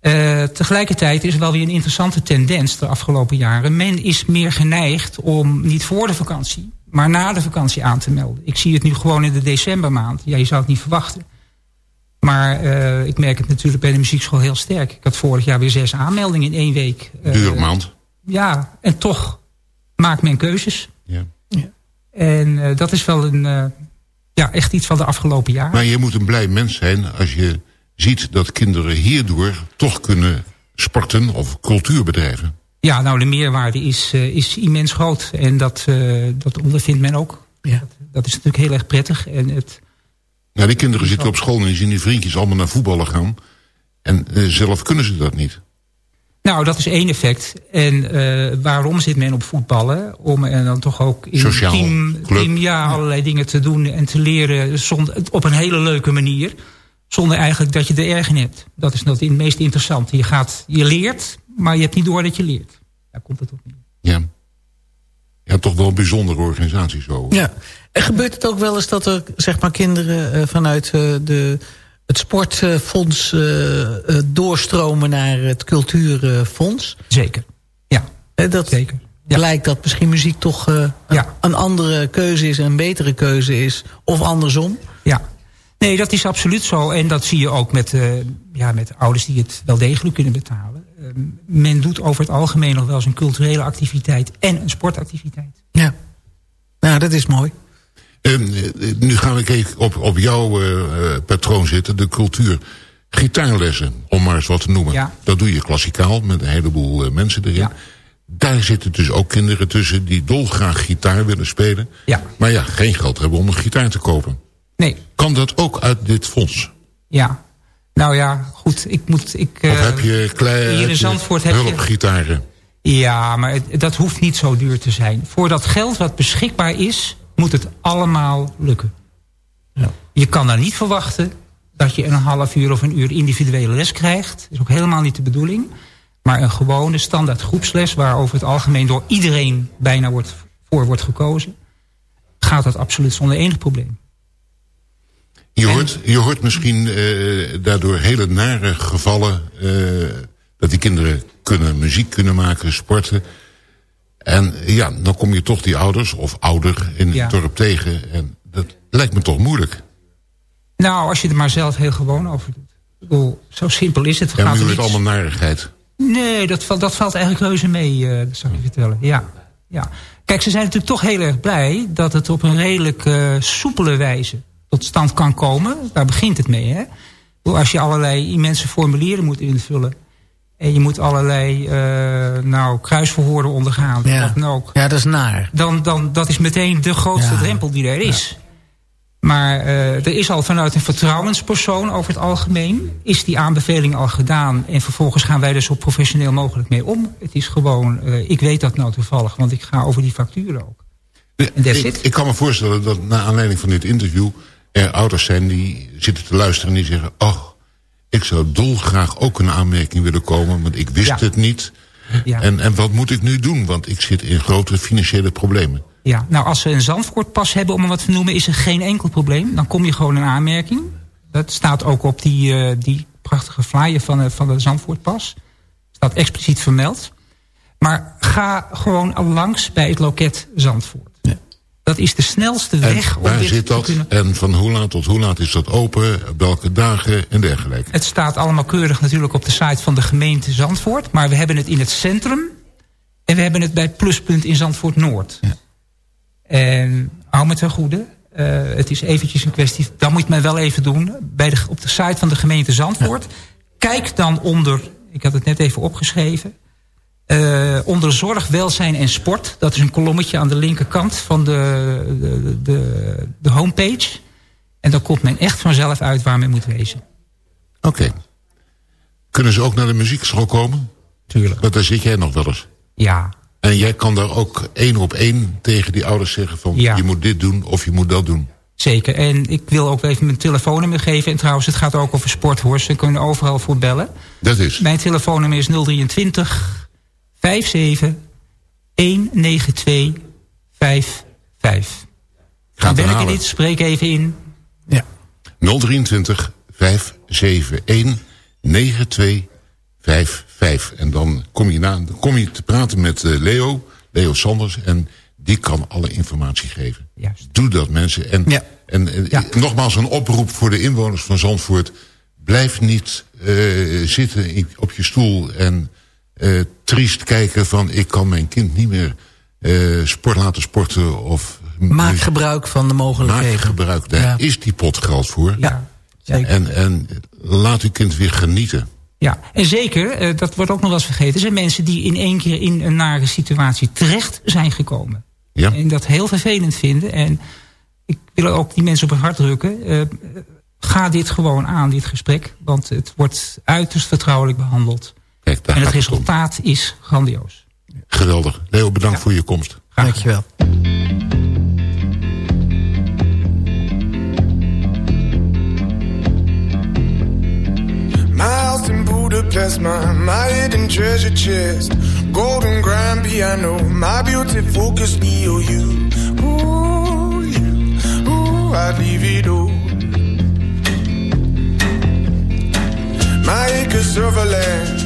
Uh, tegelijkertijd is er wel weer een interessante tendens de afgelopen jaren. Men is meer geneigd om niet voor de vakantie, maar na de vakantie aan te melden. Ik zie het nu gewoon in de decembermaand. Ja, je zou het niet verwachten. Maar uh, ik merk het natuurlijk bij de muziekschool heel sterk. Ik had vorig jaar weer zes aanmeldingen in één week. Uh, Dure maand. Ja, en toch maakt men keuzes. Ja. ja. En uh, dat is wel een, ja, echt iets van de afgelopen jaren. Maar je moet een blij mens zijn als je ziet dat kinderen hierdoor toch kunnen sporten of cultuur bedrijven. Ja, nou de meerwaarde is, is immens groot. En dat, dat ondervindt men ook. Ja. Dat, dat is natuurlijk heel erg prettig. En het, ja, die kinderen zitten op school en die zien die vriendjes allemaal naar voetballen gaan. En uh, zelf kunnen ze dat niet. Nou, dat is één effect. En uh, waarom zit men op voetballen? Om en dan toch ook in Sociaal, team, team ja, allerlei dingen te doen en te leren zonder, op een hele leuke manier. Zonder eigenlijk dat je er erg in hebt. Dat is het meest interessante. Je, gaat, je leert, maar je hebt niet door dat je leert. Daar komt het op neer. Ja. Ja, toch wel een bijzondere organisatie zo. Ja. Gebeurt het ook wel eens dat er zeg maar, kinderen uh, vanuit uh, de, het sportfonds uh, doorstromen naar het cultuurfonds? Zeker, ja. dat Zeker. Ja. Blijkt dat misschien muziek toch een, ja. een andere keuze is, een betere keuze is. Of andersom. Ja, nee, dat is absoluut zo. En dat zie je ook met, ja, met ouders die het wel degelijk kunnen betalen. men doet over het algemeen nog wel eens een culturele activiteit en een sportactiviteit. Ja, nou dat is mooi. Uh, nu gaan we even op, op jouw uh, patroon zitten, de cultuur. Gitaarlessen, om maar eens wat te noemen. Ja. Dat doe je klassikaal met een heleboel uh, mensen erin. Ja. Daar zitten dus ook kinderen tussen die dolgraag gitaar willen spelen. Ja. Maar ja, geen geld hebben om een gitaar te kopen. Nee. Kan dat ook uit dit fonds? Ja. Nou ja, goed. Ik moet, ik, of heb je kleine hier in Zandvoort heb hulpgitaren? Ja, maar het, dat hoeft niet zo duur te zijn. Voor dat geld wat beschikbaar is moet het allemaal lukken. Ja. Je kan daar niet verwachten dat je een half uur of een uur individuele les krijgt. Dat is ook helemaal niet de bedoeling. Maar een gewone standaard groepsles... waar over het algemeen door iedereen bijna wordt, voor wordt gekozen... gaat dat absoluut zonder enig probleem. Je hoort, je hoort misschien uh, daardoor hele nare gevallen... Uh, dat die kinderen kunnen muziek kunnen maken, sporten... En ja, dan kom je toch die ouders of ouder in het Ja. dorp tegen. En dat lijkt me toch moeilijk. Nou, als je er maar zelf heel gewoon over doet. Ik bedoel, zo simpel is het. Ja, maar er het allemaal narigheid. Nee, dat, valt- dat valt eigenlijk reuze mee, eh, dat zal ik je vertellen. Ja, ja. Kijk, ze zijn natuurlijk toch heel erg blij... dat het op een redelijk eh, soepele wijze tot stand kan komen. Daar begint het mee, hè. Als je allerlei immense formulieren moet invullen... en je moet allerlei eh, nou, kruisverhoren ondergaan... Ja. wat dan ook Ja, dat is naar. dan, dan dat is meteen de grootste Ja. drempel die er is. Maar eh, er is al vanuit een vertrouwenspersoon over het algemeen... is die aanbeveling al gedaan. En vervolgens gaan wij er zo professioneel mogelijk mee om. Het is gewoon, eh, ik weet dat nou toevallig... want ik ga over die facturen ook. Ik, ik kan me voorstellen dat na aanleiding van dit interview... er ouders zijn die zitten te luisteren en die zeggen... oh, ik zou dolgraag ook een aanmerking willen komen... want ik wist Ja. het niet. Ja. En, en wat moet ik nu doen? Want ik zit in grote financiële problemen. Ja, nou als ze een Zandvoortpas hebben, om maar wat te noemen... is er geen enkel probleem. Dan kom je gewoon een aanmerking. Dat staat ook op die, eh, die prachtige flyer van, eh, van de Zandvoortpas. Staat expliciet vermeld. Maar ga gewoon al langs bij het loket Zandvoort. Dat is de snelste En weg om waar dit zit te dat? kunnen... En van hoe laat tot hoe laat is dat open? Op welke dagen en dergelijke? Het staat allemaal keurig natuurlijk op de site van de gemeente Zandvoort. Maar we hebben het in het centrum. En we hebben het bij Pluspunt in Zandvoort Noord. En hou me ten goede. eh, het is eventjes een kwestie, dat moet men wel even doen. Bij de, op de site van de gemeente Zandvoort. Kijk dan onder, ik had het net even opgeschreven. Uh, onder zorg, welzijn en sport. Dat is een kolommetje aan de linkerkant van de, de, de, de homepage. En dan komt men echt vanzelf uit waar men moet wezen. Oké. Kunnen ze ook naar de muziekschool komen? Tuurlijk. Want daar zit jij nog wel eens. Ja. En jij kan daar ook één op één tegen die ouders zeggen van... Ja. je moet dit doen of je moet dat doen. Zeker. En ik wil ook even mijn telefoonnummer geven. En trouwens, het gaat ook over sport hoor. Ze kunnen overal voor bellen. Dat is? Mijn telefoonnummer is 023 57 192 55. Gaat ben ik er niet, spreek even in. Ja. 023 571 9255. En dan kom je, na, dan kom je te praten met uh, Leo, Leo Sanders. En die kan alle informatie geven. Juist. Doe dat mensen. En, ja. en, en ja. nogmaals een oproep voor de inwoners van Zandvoort. Blijf niet uh, zitten op je stoel en uh, triest kijken van... ik kan mijn kind niet meer sport laten sporten of... Maak gebruik van de mogelijkheden. Maak gebruik, daar ja. is die pot geld voor. Ja. En, en laat uw kind weer genieten. Ja, en zeker, uh, dat wordt ook nog wel eens vergeten... zijn mensen die in één keer in een nare situatie terecht zijn gekomen. Ja. En dat heel vervelend vinden. En ik wil ook die mensen op het hart drukken. Uh, ga dit gewoon aan, dit gesprek. Want het wordt uiterst vertrouwelijk behandeld. En het resultaat is grandioos. Geweldig. Leo, bedankt ja. voor je komst. Graag. Dankjewel. Budapest, my, my hidden treasure chest. Golden grand piano, my beauty focus EOU. Ooh, you, ooh, I'd leave it all. My acres of land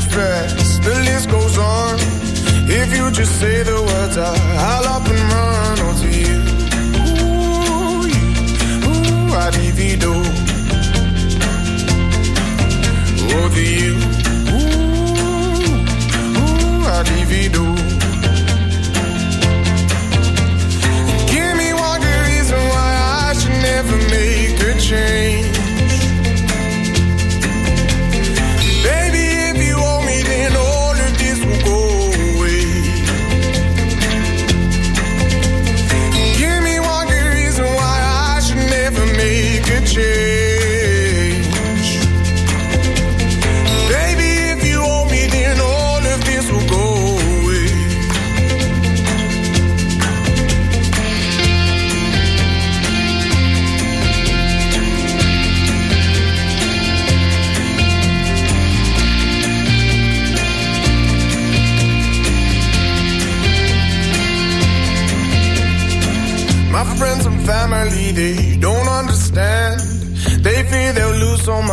Artifacts, the list goes on. If you just say the words, I'll up and run onto you. Ooh, you, ooh, I divido. Oh, the you, ooh, ooh, I divido. Give me one good reason why I should never make a change.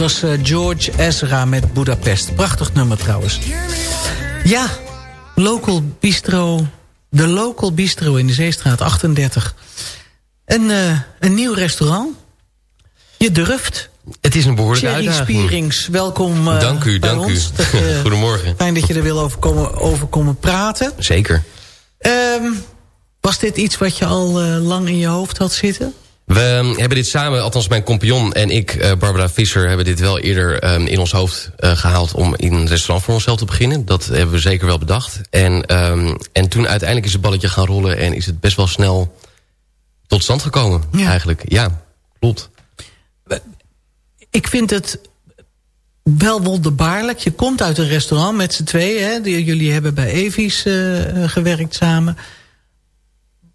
Was eh, George Ezra met Budapest. Prachtig nummer trouwens. Ja, Local Bistro. De Local Bistro in de Zeestraat 38. Een, eh, een nieuw restaurant. Je durft. Het is een behoorlijke Thierry uitdaging. Spierings, welkom eh, Dank u, dank u. Dat, [laughs] Goedemorgen. Fijn dat je er wil over komen, over komen praten. Zeker. Ehm, was dit iets wat je al lang in je hoofd had zitten? We hebben dit samen, althans mijn compagnon en ik, eh, Barbara Visser... hebben dit wel eerder ehm, in ons hoofd eh, gehaald om in een restaurant voor onszelf te beginnen. Dat hebben we zeker wel bedacht. En, ehm, en toen uiteindelijk is het balletje gaan rollen en is het best wel snel tot stand gekomen Ja. eigenlijk. Ja, klopt. ik vind het wel wonderbaarlijk. Je komt uit een restaurant met z'n tweeën. Hè? Jullie hebben bij Evi's uh, gewerkt samen.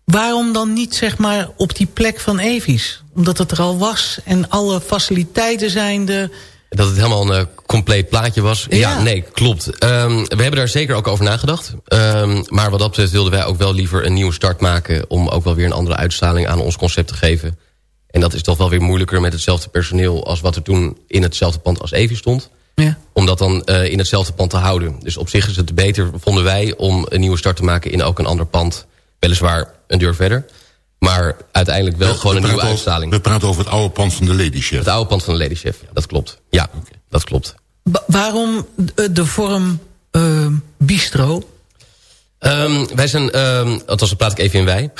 Waarom dan niet zeg maar op die plek van Evi's? Omdat het er al was en alle faciliteiten zijn er. Dat het helemaal een uh, compleet plaatje was. Ja, nee, klopt. Um, we hebben daar zeker ook over nagedacht. Um, maar wat dat betreft wilden wij ook wel liever een nieuwe start maken... om ook wel weer een andere uitstraling aan ons concept te geven. En dat is toch wel weer moeilijker met hetzelfde personeel... als wat er toen in hetzelfde pand als Evi stond. Ja. Om dat dan uh, in hetzelfde pand te houden. Dus op zich is het beter, vonden wij, om een nieuwe start te maken... in ook een ander pand. Weliswaar een deur verder. Maar uiteindelijk wel gewoon een nieuwe uitstraling. We praten over het oude pand van de Lady Chef. Het oude pand van de Lady Chef, dat klopt. Ja, dat klopt. waarom de vorm uh, bistro? Um, wij zijn, um, althans dan praat ik even in wij.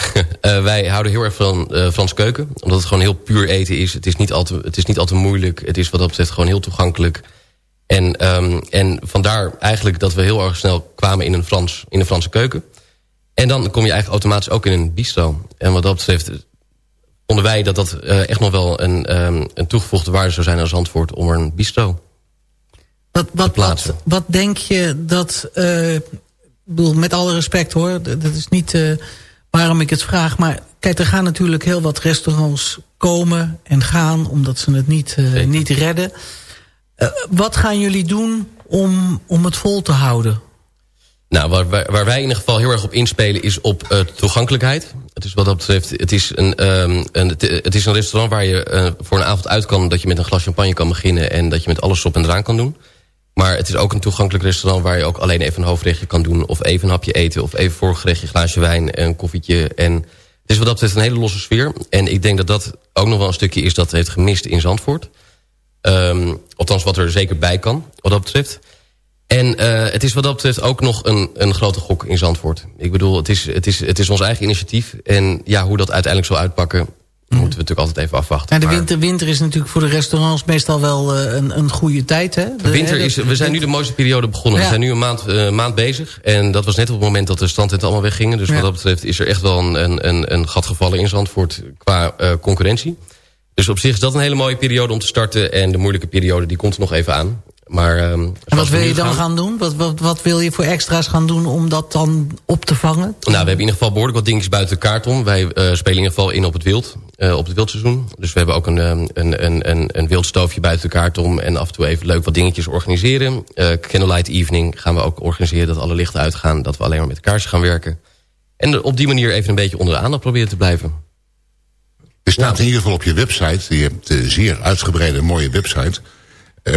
uh, [laughs] wij houden heel erg van uh, Frans keuken. Omdat het gewoon heel puur eten is. Het is niet al te, het is niet al te moeilijk. Het is wat dat betreft gewoon heel toegankelijk. En, um, en vandaar eigenlijk dat we heel erg snel kwamen in een, Frans, in een Franse keuken. En dan kom je eigenlijk automatisch ook in een bistro. En wat dat betreft vonden wij dat dat uh, echt nog wel een, um, een toegevoegde waarde zou zijn als antwoord om er een bistro wat, wat, te plaatsen. Wat, wat denk je dat uh, bedoel, met alle respect hoor, dat is niet uh, waarom ik het vraag. Maar kijk, er gaan natuurlijk heel wat restaurants komen en gaan... omdat ze het niet, uh, niet redden. Wat gaan jullie doen om, om het vol te houden? Nou, waar, waar, wij in ieder geval heel erg op inspelen is op uh, toegankelijkheid. Het is wat dat betreft, het is een, um, een, het is een restaurant waar je uh, voor een avond uit kan... dat je met een glas champagne kan beginnen... en dat je met alles op en eraan kan doen. Maar het is ook een toegankelijk restaurant... waar je ook alleen even een hoofdrechtje kan doen... of even een hapje eten, of even voorgerechtje, glaasje wijn... een koffietje. En het is wat dat betreft een hele losse sfeer. En ik denk dat dat ook nog wel een stukje is... dat heeft gemist in Zandvoort. Um, althans, wat er zeker bij kan, wat dat betreft. En uh, het is wat dat betreft ook nog een, een grote gok in Zandvoort. Ik bedoel, het is, het, is, het is ons eigen initiatief. En ja, hoe dat uiteindelijk zal uitpakken... Mm. moeten we natuurlijk altijd even afwachten. En de winter, winter is natuurlijk voor de restaurants meestal wel uh, een, een goede tijd. Hè? De, winter is, we zijn nu de mooiste periode begonnen. Ja. We zijn nu een maand, uh, maand bezig. En dat was net op het moment dat de strandtenten allemaal weggingen. Dus ja. wat dat betreft is er echt wel een, een, een gat gevallen in Zandvoort qua concurrentie. Dus op zich is dat een hele mooie periode om te starten. En de moeilijke periode die komt er nog even aan. Maar, um, en wat wil je dan gaan, gaan doen? Wat, wat, wat, wil je voor extra's gaan doen om dat dan op te vangen? Nou, we hebben in ieder geval behoorlijk wat dingetjes buiten de kaart om. Wij uh, spelen in ieder geval in op het wild, uh, op het wildseizoen. Dus we hebben ook een, um, een, een, een, een wildstoofje buiten de kaart om. En af en toe even leuk wat dingetjes organiseren. Uh, Candlelight Evening gaan we ook organiseren dat alle lichten uitgaan. Dat we alleen maar met kaarsen gaan werken. En op die manier even een beetje onder de aandacht proberen te blijven. Er staat in ieder geval op je website, je hebt een zeer uitgebreide mooie website... Uh,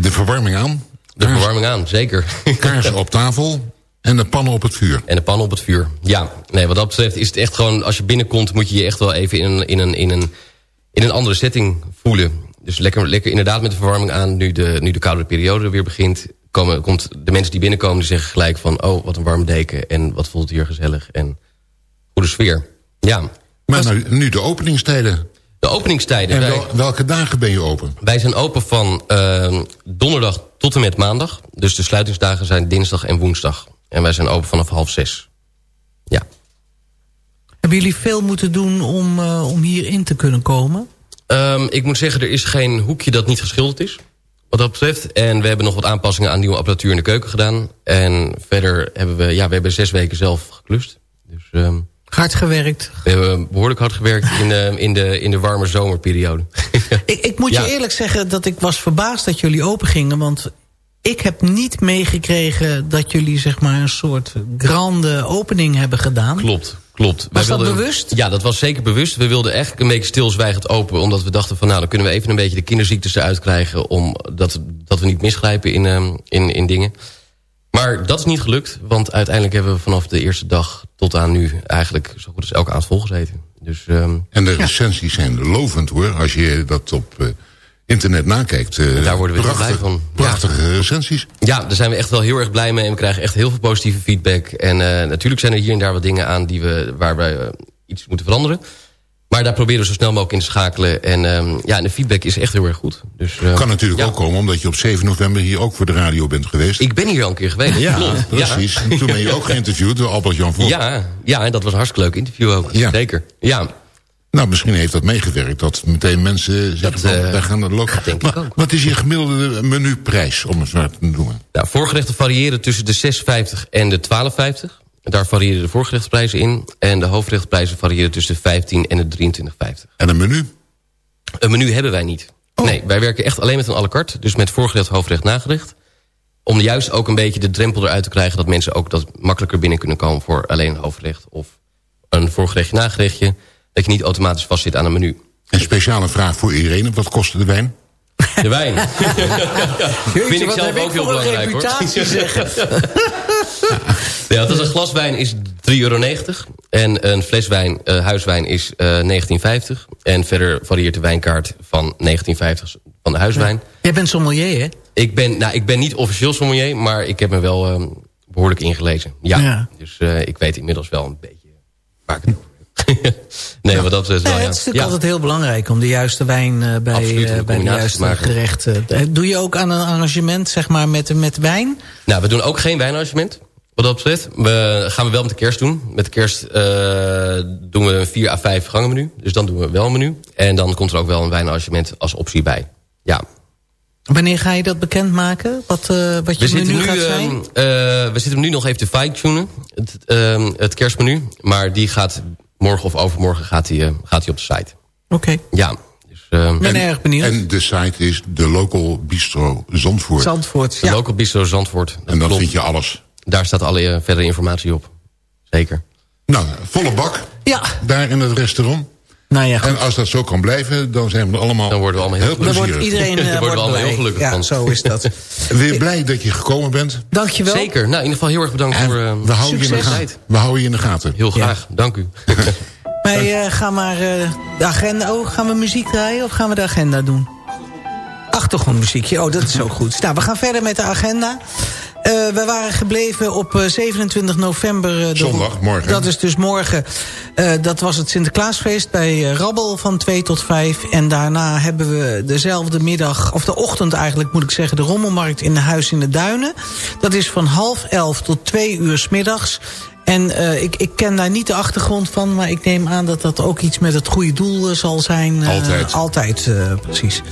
de verwarming aan. De verwarming aan, zeker. [laughs] Kaarsen op tafel en de pannen op het vuur. En de pannen op het vuur, ja. Nee, wat dat betreft is het echt gewoon... als je binnenkomt moet je je echt wel even in een, in een, in een, in een andere setting voelen. Dus lekker, lekker inderdaad met de verwarming aan. Nu de, nu de koude periode weer begint... Komen, komt de mensen die binnenkomen die zeggen gelijk van... oh, wat een warme deken en wat voelt het hier gezellig. En goede sfeer, ja. Maar nou, nu de openingstijden. De openingstijden. En wel, welke dagen ben je open? Wij zijn open van uh, donderdag tot en met maandag. Dus de sluitingsdagen zijn dinsdag en woensdag. En wij zijn open vanaf half zes. Ja. Hebben jullie veel moeten doen om, uh, om hierin te kunnen komen? Um, ik moet zeggen, er is geen hoekje dat niet geschilderd is. Wat dat betreft. En we hebben nog wat aanpassingen aan nieuwe apparatuur in de keuken gedaan. En verder hebben we, ja, we hebben zes weken zelf geklust. Dus... Um, Hard gewerkt. We hebben behoorlijk hard gewerkt in de, in de, in de warme zomerperiode. [laughs] ik, ik moet ja. je eerlijk zeggen dat ik was verbaasd dat jullie open gingen. Want ik heb niet meegekregen dat jullie zeg maar een soort grande opening hebben gedaan. Klopt, klopt. Was Wij dat wilden, bewust? Ja, dat was zeker bewust. We wilden eigenlijk een beetje stilzwijgend open. Omdat we dachten van nou, dan kunnen we even een beetje de kinderziektes eruit krijgen. Om dat, dat we niet misgrijpen in, um, in, in dingen. Maar dat is niet gelukt, want uiteindelijk hebben we vanaf de eerste dag tot aan nu eigenlijk zo goed als elke avond volgezeten. Dus, um, en de recensies ja. zijn lovend hoor, als je dat op uh, internet nakijkt. Uh, daar worden we prachtig, blij van. Prachtige ja. recensies. Ja, daar zijn we echt wel heel erg blij mee en we krijgen echt heel veel positieve feedback. En uh, natuurlijk zijn er hier en daar wat dingen aan die we, waar we iets moeten veranderen. Maar daar proberen we zo snel mogelijk in te schakelen. En, um, ja, en de feedback is echt heel erg goed. Dus, uh, kan natuurlijk ja. ook komen omdat je op 7 november hier ook voor de radio bent geweest. Ik ben hier al een keer geweest. Ja, Klopt. precies. Ja. En toen ben je ook [laughs] geïnterviewd door Albert-Jan Vos. Ja, ja, en dat was een hartstikke leuk interview ook. Ja. Zeker. Ja. Nou, misschien heeft dat meegewerkt. Dat meteen mensen zeggen, dat, uh, wij gaan naar de Maar, Wat is je gemiddelde menuprijs, om het maar te noemen? Nou, voorgerechten variëren tussen de 6,50 en de 12,50. Daar variëren de voorgerechtsprijzen in. En de hoofdrechtprijzen variëren tussen de 15 en de 23,50. En een menu? Een menu hebben wij niet. Oh. Nee, wij werken echt alleen met een à la carte. Dus met voorgerecht, hoofdrecht, nagerecht. Om juist ook een beetje de drempel eruit te krijgen... dat mensen ook dat makkelijker binnen kunnen komen voor alleen een hoofdrecht... of een voorgerechtje, nagerechtje. Dat je niet automatisch vastzit aan een menu. Een speciale vraag voor Irene. Wat kostte de wijn? De wijn. [laughs] Vind ik zelf ook heel belangrijk hoor. [laughs] ja, dat is een glas wijn is 3,90 euro. En een fles wijn, uh, huiswijn is uh, eh, 19,50. En verder varieert de wijnkaart van 19,50 van de huiswijn. Ja. Jij bent sommelier, hè? Ik ben, nou, ik ben niet officieel sommelier, maar ik heb me wel uh, behoorlijk ingelezen. Ja, ja. dus uh, ik weet inmiddels wel een beetje waar ik het over [laughs] nee, ja. wat dat is wel, ja. Het is natuurlijk altijd heel belangrijk om de juiste wijn uh, bij, uh, bij de juiste gerechten. Doe je ook aan een arrangement, zeg maar, met, met wijn? Nou, we doen ook geen wijnarrangement. Wat dat betreft. We gaan we wel met de kerst doen. Met de kerst uh, doen we een 4 à 5 gangen menu. Dus dan doen we wel een menu. En dan komt er ook wel een wijnarrangement als optie bij. Ja. Wanneer ga je dat bekendmaken? Wat, uh, wat je we menu nu, gaat zijn? Uh, we zitten nu nog even te fine-tunen. Het, uh, het kerstmenu. Maar die gaat morgen of overmorgen gaat hij, gaat hij op de site. Oké. Ja. Dus, uh, ben erg benieuwd. En de site is de Local Bistro Zandvoort. Zandvoort, ja. De Local Bistro Zandvoort. En dan vind je alles. Daar staat alle uh, verdere informatie op. Zeker. Nou, volle bak. Ja. Daar in het restaurant. Nou ja, En als dat zo kan blijven, dan zijn we allemaal Dan worden we allemaal heel, heel Dan wordt iedereen uh, wordt allemaal heel gelukkig ja, zo is dat. [laughs] Weer blij dat je gekomen bent. Dankjewel. Zeker. Nou, in ieder geval heel erg bedankt voor uh, we houden je in de gaten. We houden je in de gaten. Heel graag. Ja. Dank u. Wij uh, [laughs] gaan maar uh, de agenda... Oh, gaan we muziek draaien of gaan we de agenda doen? Achtergrondmuziekje, oh, dat is ook goed. Nou, we gaan verder met de agenda. Uh, we waren gebleven op 27 november. Zondag, morgen. Dat is dus morgen. Uh, dat was het Sinterklaasfeest bij Rabbel van 2 tot 5. En daarna hebben we dezelfde middag, of de ochtend eigenlijk moet ik zeggen... de Rommelmarkt in de Huis in de Duinen. Dat is van half elf tot twee uur s middags. En uh, ik, ik ken daar niet de achtergrond van... maar ik neem aan dat dat ook iets met het goede doel zal zijn. Uh, altijd. Altijd, precies.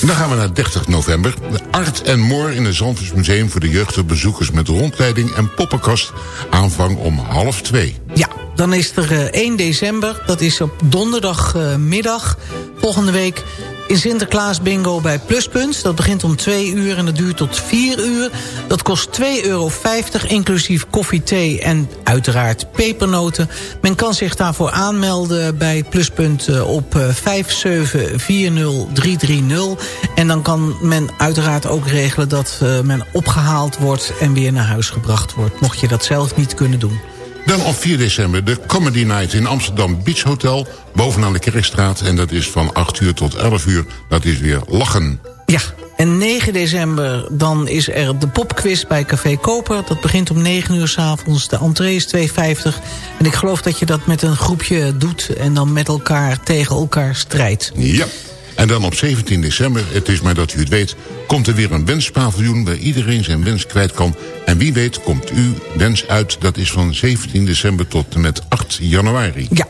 Dan gaan we naar 30 november. Art en Moor in het Zandvoortsmuseum voor de jeugdbezoekers... met rondleiding en poppenkast. Aanvang om half twee. Ja, dan is er 1 december. Dat is op donderdagmiddag volgende week in Sinterklaas bingo bij Pluspunt. Dat begint om 2 uur en dat duurt tot 4 uur. Dat kost 2,50 euro, inclusief koffie, thee en uiteraard pepernoten. Men kan zich daarvoor aanmelden bij Pluspunt eh, op 5740330. Eh, en dan kan men uiteraard ook regelen dat eh, men opgehaald wordt... en weer naar huis gebracht wordt, mocht je dat zelf niet kunnen doen. Dan op 4 december de Comedy Night in Amsterdam Beach Hotel... bovenaan de Kerkstraat. En dat is van 8 uur tot 11 uur. Dat is weer lachen. Ja, en 9 december dan is er de popquiz bij Café Koper. Dat begint om 9 uur s'avonds. De entree is 2,50. En ik geloof dat je dat met een groepje doet... en dan met elkaar tegen elkaar strijdt. Ja. En dan op 17 december, het is maar dat u het weet... komt er weer een wenspaviljoen waar iedereen zijn wens kwijt kan. En wie weet komt uw wens uit. Dat is van 17 december tot en met 8 januari. Ja,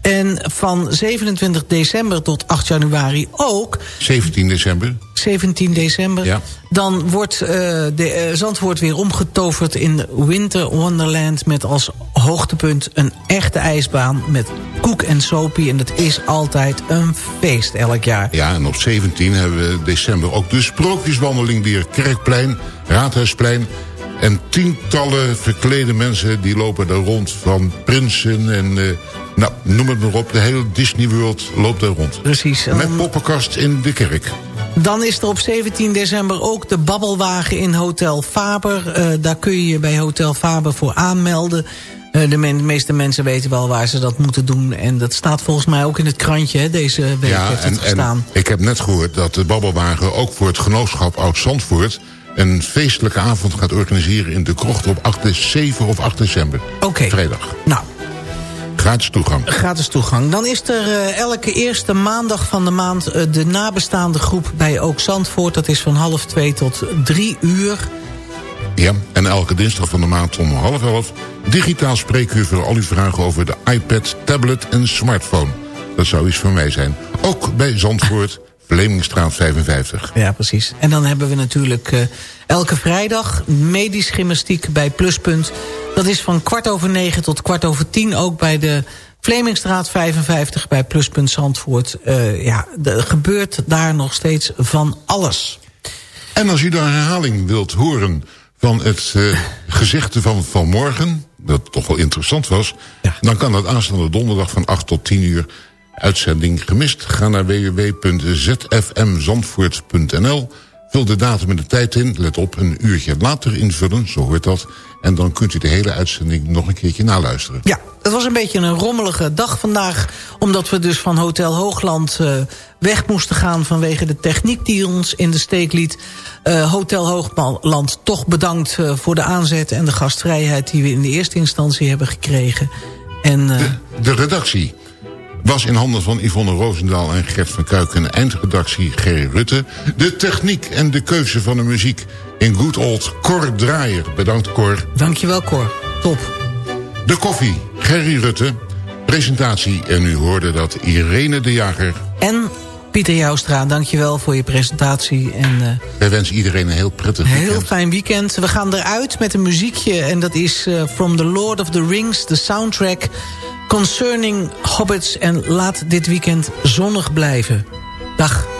en van 27 december tot 8 januari ook... 17 december? 17 december. Ja. Dan wordt uh, de uh, Zandvoort weer omgetoverd in Winter Wonderland... met als hoogtepunt een echte ijsbaan met koek en sopie. En dat is altijd een feest elk jaar. Ja, en op 17 hebben we december ook de sprookjeswandeling... weer Kerkplein, Raadhuisplein... En tientallen verklede mensen die lopen daar rond. Van prinsen en uh, nou, noem het maar op. De hele Disney World loopt daar rond. Precies. Met poppenkast in de kerk. Dan is er op 17 december ook de babbelwagen in Hotel Faber. Uh, daar kun je je bij Hotel Faber voor aanmelden. Uh, de, men, de, meeste mensen weten wel waar ze dat moeten doen. En dat staat volgens mij ook in het krantje. Hè, deze week ja, heeft het en, gestaan. En ik heb net gehoord dat de babbelwagen ook voor het genootschap Oud-Zandvoort een feestelijke avond gaat organiseren in de krocht op 8, 7 of 8 december. Oké. Vrijdag. Nou, Gratis toegang. Gratis toegang. Dan is er uh, elke eerste maandag van de maand... Uh, de nabestaande groep bij Ook Zandvoort. Dat is van half twee tot drie uur. Ja, en elke dinsdag van de maand om half elf... digitaal spreekuur voor al uw vragen over de iPad, tablet en smartphone. Dat zou iets voor mij zijn. Ook bij Zandvoort, Vlemingstraat 55. Ja, precies. En dan hebben we natuurlijk uh, elke vrijdag medisch gymnastiek bij Pluspunt. Dat is van kwart over negen tot kwart over tien. Ook bij de Vlemingstraat 55 bij Pluspunt Zandvoort. Uh, ja, er gebeurt daar nog steeds van alles. En als u de herhaling wilt horen van het uh, [laughs] gezegde van vanmorgen... dat toch wel interessant was... Ja. dan kan dat aanstaande donderdag van 8 tot 10 uur uitzending gemist. Ga naar www.zfmzandvoort.nl. Vul de datum en de tijd in. Let op, een uurtje later invullen, zo hoort dat. En dan kunt u de hele uitzending nog een keertje naluisteren. Ja, het was een beetje een rommelige dag vandaag. Omdat we dus van Hotel Hoogland uh, weg moesten gaan... vanwege de techniek die ons in de steek liet. Uh, Hotel Hoogland toch bedankt uh, voor de aanzet en de gastvrijheid... die we in de eerste instantie hebben gekregen. En, de, de redactie was in handen van Yvonne Roosendaal en Gert van Kuik... en eindredactie Gerry Rutte. De techniek en de keuze van de muziek in good old Cor Draaier. Bedankt Cor. Dankjewel Cor, top. De koffie, Gerry Rutte. Presentatie en u hoorde dat Irene de Jager... En Pieter Joustra, dankjewel voor je presentatie. En, uh, Wij wensen iedereen een heel prettig weekend. Heel fijn weekend. We gaan eruit met een muziekje. En dat is uh, From the Lord of the Rings, de soundtrack... Concerning Hobbits. En laat dit weekend zonnig blijven. Dag.